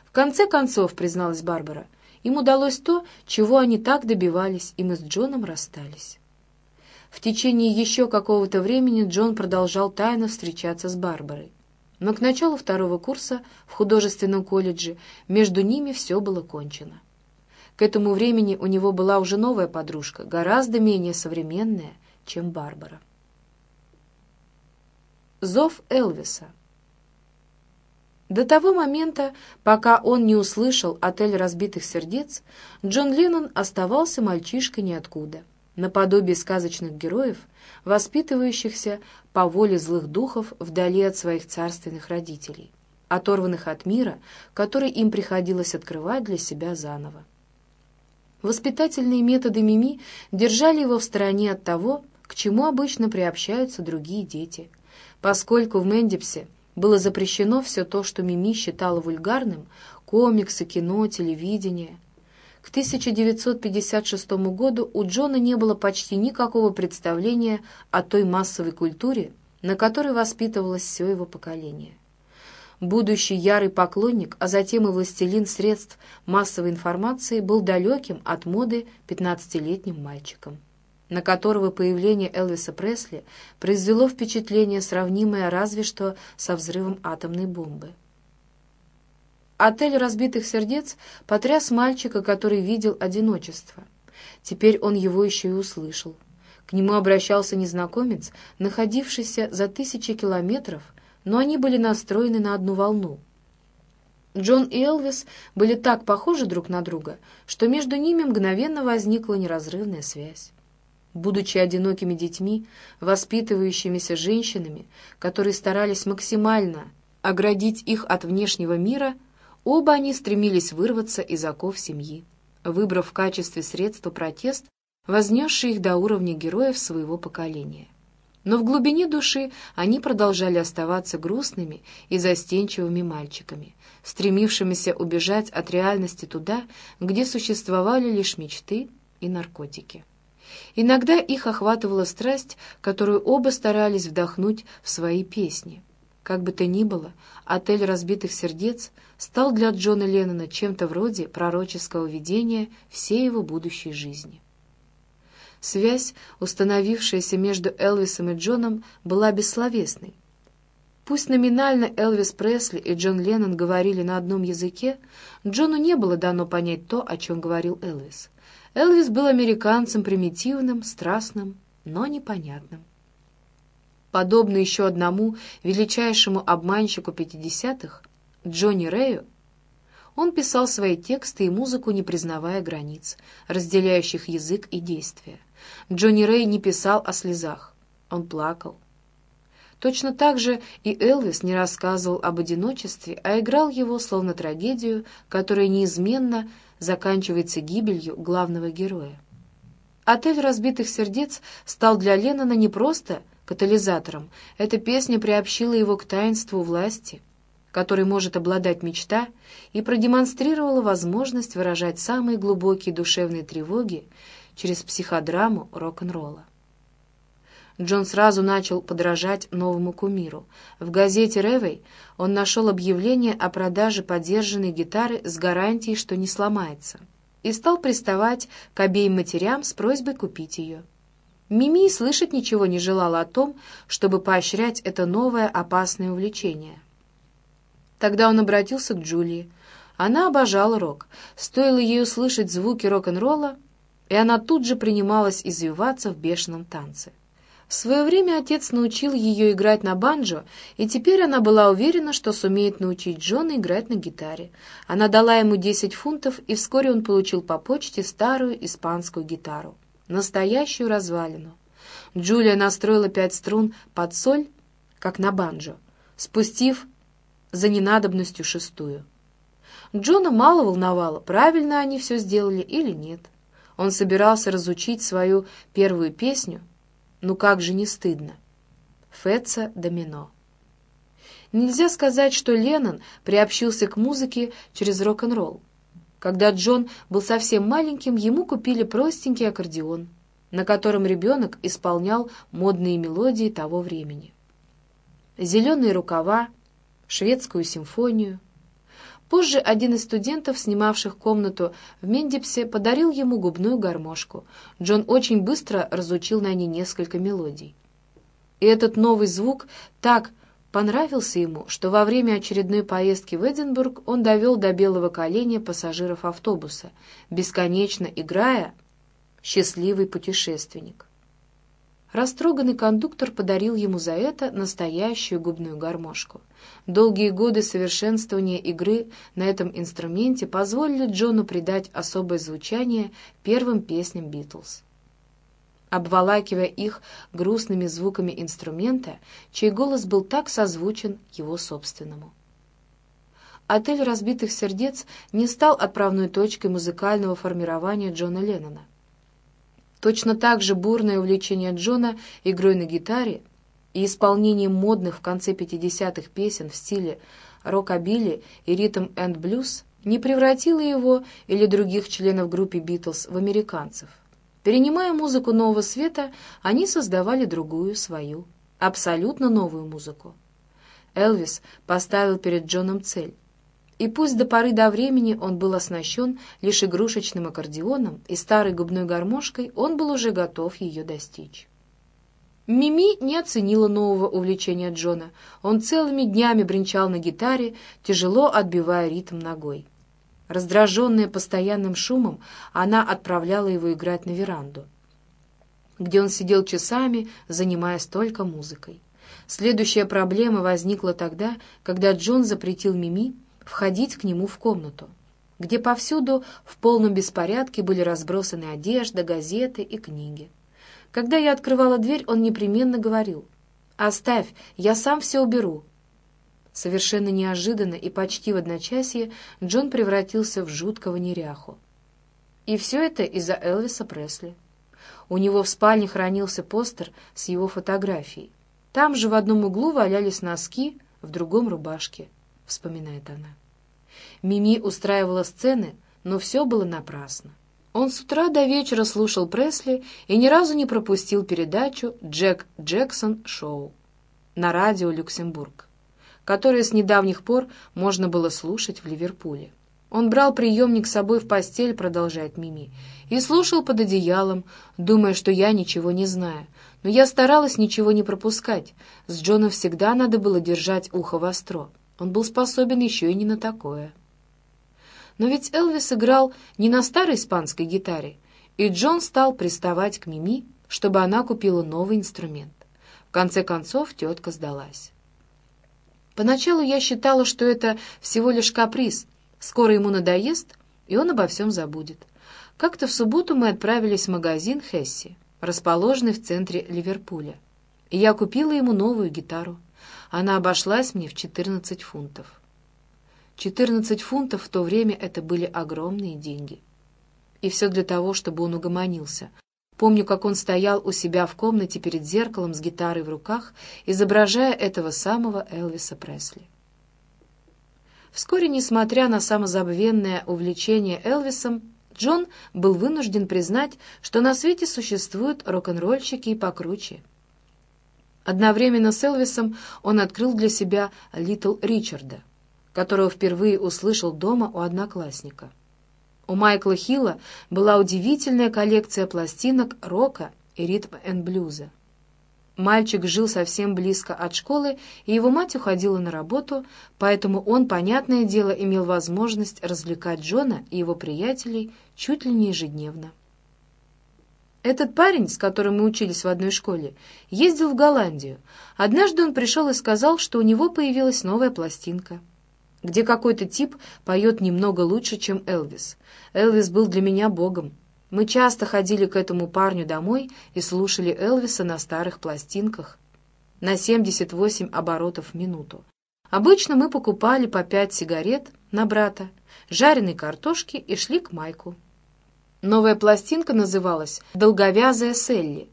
В конце концов, призналась Барбара, им удалось то, чего они так добивались, и мы с Джоном расстались. В течение еще какого-то времени Джон продолжал тайно встречаться с Барбарой. Но к началу второго курса в художественном колледже между ними все было кончено. К этому времени у него была уже новая подружка, гораздо менее современная, чем Барбара. Зов Элвиса До того момента, пока он не услышал «Отель разбитых сердец», Джон Леннон оставался мальчишкой ниоткуда наподобие сказочных героев, воспитывающихся по воле злых духов вдали от своих царственных родителей, оторванных от мира, который им приходилось открывать для себя заново. Воспитательные методы Мими держали его в стороне от того, к чему обычно приобщаются другие дети. Поскольку в Мендипсе было запрещено все то, что Мими считала вульгарным, комиксы, кино, телевидение – к 1956 году у Джона не было почти никакого представления о той массовой культуре, на которой воспитывалось все его поколение. Будущий ярый поклонник, а затем и властелин средств массовой информации был далеким от моды 15-летним мальчиком, на которого появление Элвиса Пресли произвело впечатление, сравнимое разве что со взрывом атомной бомбы. Отель разбитых сердец потряс мальчика, который видел одиночество. Теперь он его еще и услышал. К нему обращался незнакомец, находившийся за тысячи километров, но они были настроены на одну волну. Джон и Элвис были так похожи друг на друга, что между ними мгновенно возникла неразрывная связь. Будучи одинокими детьми, воспитывающимися женщинами, которые старались максимально оградить их от внешнего мира, Оба они стремились вырваться из оков семьи, выбрав в качестве средства протест, вознесший их до уровня героев своего поколения. Но в глубине души они продолжали оставаться грустными и застенчивыми мальчиками, стремившимися убежать от реальности туда, где существовали лишь мечты и наркотики. Иногда их охватывала страсть, которую оба старались вдохнуть в свои песни — как бы то ни было, «Отель разбитых сердец» стал для Джона Леннона чем-то вроде пророческого видения всей его будущей жизни. Связь, установившаяся между Элвисом и Джоном, была бессловесной. Пусть номинально Элвис Пресли и Джон Леннон говорили на одном языке, Джону не было дано понять то, о чем говорил Элвис. Элвис был американцем примитивным, страстным, но непонятным. Подобно еще одному величайшему обманщику 50-х, Джонни Рэю, он писал свои тексты и музыку, не признавая границ, разделяющих язык и действия. Джонни Рэй не писал о слезах, он плакал. Точно так же и Элвис не рассказывал об одиночестве, а играл его словно трагедию, которая неизменно заканчивается гибелью главного героя. «Отель разбитых сердец» стал для Леннона не просто катализатором. Эта песня приобщила его к таинству власти, которой может обладать мечта, и продемонстрировала возможность выражать самые глубокие душевные тревоги через психодраму рок-н-ролла. Джон сразу начал подражать новому кумиру. В газете «Ревей» он нашел объявление о продаже подержанной гитары с гарантией, что не сломается, и стал приставать к обеим матерям с просьбой купить ее. Мими слышать ничего не желала о том, чтобы поощрять это новое опасное увлечение. Тогда он обратился к Джулии. Она обожала рок. Стоило ей услышать звуки рок-н-ролла, и она тут же принималась извиваться в бешеном танце. В свое время отец научил ее играть на банджо, и теперь она была уверена, что сумеет научить Джона играть на гитаре. Она дала ему 10 фунтов, и вскоре он получил по почте старую испанскую гитару. настоящую развалину. Джулия настроила пять струн под соль, как на банджо, спустив за ненадобностью шестую. Джона мало волновало, правильно они все сделали или нет. Он собирался разучить свою первую песню, ну как же не стыдно. Фетца Домино. Нельзя сказать, что Леннон приобщился к музыке через рок-н-ролл. Когда Джон был совсем маленьким, ему купили простенький аккордеон, на котором ребенок исполнял модные мелодии того времени. «Зеленые рукава», «Шведскую симфонию». Позже один из студентов, снимавших комнату в Мендипсе, подарил ему губную гармошку. Джон очень быстро разучил на ней несколько мелодий. И этот новый звук так понравился ему, что во время очередной поездки в Эдинбург он довел до белого коленя пассажиров автобуса, бесконечно играя «Счастливый путешественник». Растроганный кондуктор подарил ему за это настоящую губную гармошку. Долгие годы совершенствования игры на этом инструменте позволили Джону придать особое звучание первым песням «Битлз» обволакивая их грустными звуками инструмента, чей голос был так созвучен его собственному. «Отель разбитых сердец» не стал отправной точкой музыкального формирования Джона Леннона. Точно так же бурное увлечение Джона игрой на гитаре и исполнением модных в конце 50-х песен в стиле рокобили и ритм-энд-блюз не превратило его или других членов группы «Битлз» в американцев. Перенимая музыку нового света, они создавали другую, свою, абсолютно новую музыку. Элвис поставил перед Джоном цель. И пусть до поры до времени он был оснащен лишь игрушечным аккордеоном и старой губной гармошкой, он был уже готов ее достичь. Мими не оценила нового увлечения Джона. Он целыми днями бренчал на гитаре, тяжело отбивая ритм ногой. Раздраженная постоянным шумом, она отправляла его играть на веранду, где он сидел часами, занимаясь только музыкой. Следующая проблема возникла тогда, когда Джон запретил Мими входить к нему в комнату, где повсюду в полном беспорядке были разбросаны одежда, газеты и книги. Когда я открывала дверь, он непременно говорил «Оставь, я сам все уберу», Совершенно неожиданно и почти в одночасье Джон превратился в жуткого неряху. И все это из-за Элвиса Пресли. У него в спальне хранился постер с его фотографией. Там же в одном углу валялись носки, в другом — рубашки, — вспоминает она. Мими устраивала сцены, но все было напрасно. Он с утра до вечера слушал Пресли и ни разу не пропустил передачу «Джек Джексон Шоу» на радио «Люксембург» которые с недавних пор можно было слушать в Ливерпуле. Он брал приемник с собой в постель, продолжает Мими, и слушал под одеялом, думая, что я ничего не знаю. Но я старалась ничего не пропускать. С Джоном всегда надо было держать ухо востро. Он был способен еще и не на такое. Но ведь Элвис играл не на старой испанской гитаре, и Джон стал приставать к Мими, чтобы она купила новый инструмент. В конце концов тетка сдалась. Поначалу я считала, что это всего лишь каприз. Скоро ему надоест, и он обо всем забудет. Как-то в субботу мы отправились в магазин Хесси, расположенный в центре Ливерпуля. И я купила ему новую гитару. Она обошлась мне в 14 фунтов. 14 фунтов в то время это были огромные деньги. И все для того, чтобы он угомонился, Помню, как он стоял у себя в комнате перед зеркалом с гитарой в руках, изображая этого самого Элвиса Пресли. Вскоре, несмотря на самозабвенное увлечение Элвисом, Джон был вынужден признать, что на свете существуют рок-н-ролльщики и покруче. Одновременно с Элвисом он открыл для себя Литл Ричарда, которого впервые услышал дома у одноклассника. У Майкла Хилла была удивительная коллекция пластинок рока и ритм-энд-блюза. Мальчик жил совсем близко от школы, и его мать уходила на работу, поэтому он, понятное дело, имел возможность развлекать Джона и его приятелей чуть ли не ежедневно. Этот парень, с которым мы учились в одной школе, ездил в Голландию. Однажды он пришел и сказал, что у него появилась новая пластинка — где какой-то тип поет немного лучше, чем Элвис. Элвис был для меня богом. Мы часто ходили к этому парню домой и слушали Элвиса на старых пластинках на 78 оборотов в минуту. Обычно мы покупали по пять сигарет на брата, жареной картошки и шли к Майку. Новая пластинка называлась «Долговязая Селли»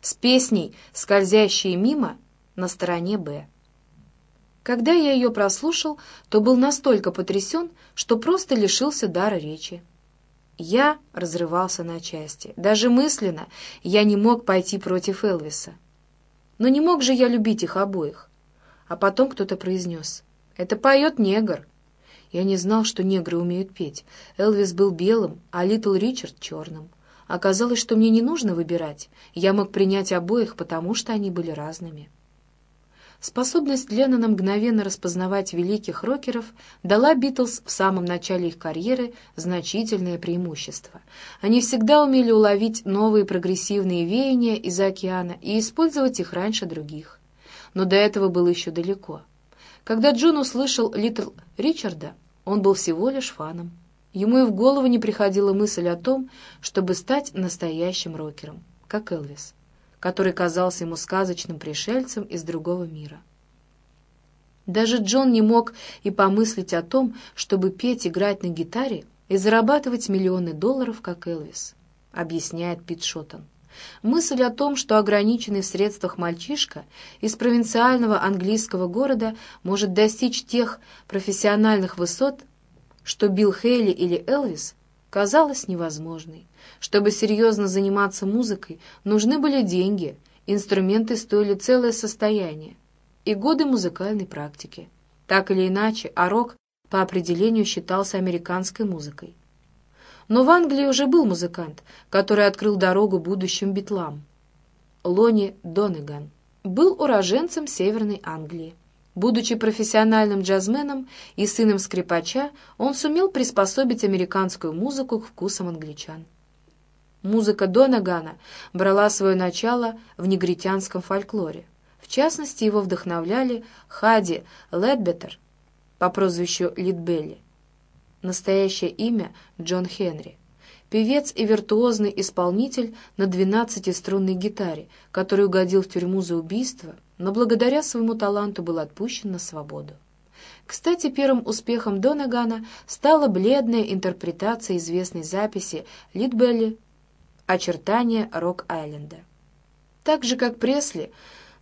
с песней «Скользящие мимо» на стороне «Б». Когда я ее прослушал, то был настолько потрясен, что просто лишился дара речи. Я разрывался на части. Даже мысленно я не мог пойти против Элвиса. Но не мог же я любить их обоих. А потом кто-то произнес. «Это поет негр». Я не знал, что негры умеют петь. Элвис был белым, а Литл Ричард — черным. Оказалось, что мне не нужно выбирать. Я мог принять обоих, потому что они были разными. Способность Леннона мгновенно распознавать великих рокеров дала Битлз в самом начале их карьеры значительное преимущество. Они всегда умели уловить новые прогрессивные веяния из океана и использовать их раньше других. Но до этого было еще далеко. Когда Джон услышал Литл Ричарда, он был всего лишь фаном. Ему и в голову не приходила мысль о том, чтобы стать настоящим рокером, как Элвис который казался ему сказочным пришельцем из другого мира. Даже Джон не мог и помыслить о том, чтобы петь, играть на гитаре и зарабатывать миллионы долларов, как Элвис, объясняет Пит Шоттон. Мысль о том, что ограниченный в средствах мальчишка из провинциального английского города может достичь тех профессиональных высот, что Билл Хейли или Элвис, казалась невозможной. Чтобы серьезно заниматься музыкой, нужны были деньги, инструменты стоили целое состояние и годы музыкальной практики. Так или иначе, а рок по определению считался американской музыкой. Но в Англии уже был музыкант, который открыл дорогу будущим битлам. Лони Донеган был уроженцем Северной Англии. Будучи профессиональным джазменом и сыном скрипача, он сумел приспособить американскую музыку к вкусам англичан. Музыка Донагана брала свое начало в негритянском фольклоре. В частности, его вдохновляли Хади Ледбеттер по прозвищу Литбелли. Настоящее имя Джон Хенри. Певец и виртуозный исполнитель на двенадцатиструнной гитаре, который угодил в тюрьму за убийство – но благодаря своему таланту был отпущен на свободу. Кстати, первым успехом Донагана стала бледная интерпретация известной записи Литбелли «Очертания Рок-Айленда». Так же, как Пресли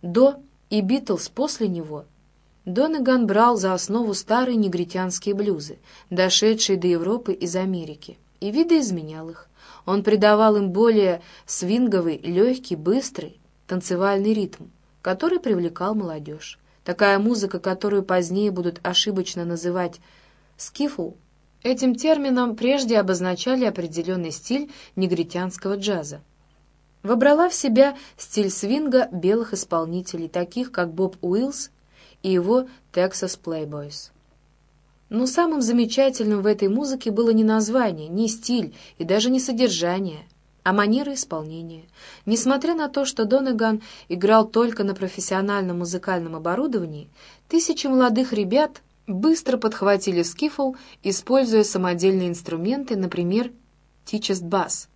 до и Битлз после него, Донаган брал за основу старые негритянские блюзы, дошедшие до Европы из Америки, и видоизменял их. Он придавал им более свинговый, легкий, быстрый танцевальный ритм, который привлекал молодежь. Такая музыка, которую позднее будут ошибочно называть «скифл», этим термином прежде обозначали определенный стиль негритянского джаза. Вобрала в себя стиль свинга белых исполнителей, таких как Боб Уиллс и его Texas Playboys. Но самым замечательным в этой музыке было не название, не стиль и даже не содержание, а манера исполнения. Несмотря на то, что Донеган играл только на профессиональном музыкальном оборудовании, тысячи молодых ребят быстро подхватили скифл, используя самодельные инструменты, например, тичест бас.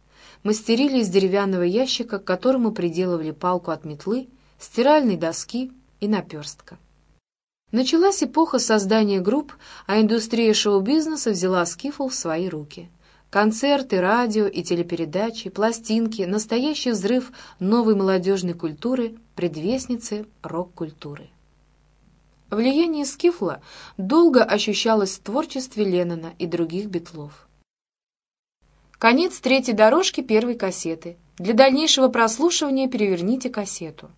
Мастерили из деревянного ящика, к которому приделывали палку от метлы, стиральной доски и наперстка. Началась эпоха создания групп, а индустрия шоу-бизнеса взяла скифл в свои руки – Концерты, радио и телепередачи, пластинки, настоящий взрыв новой молодежной культуры, предвестницы рок-культуры. Влияние Скифла долго ощущалось в творчестве Леннона и других битлов. Конец третьей дорожки первой кассеты. Для дальнейшего прослушивания переверните кассету.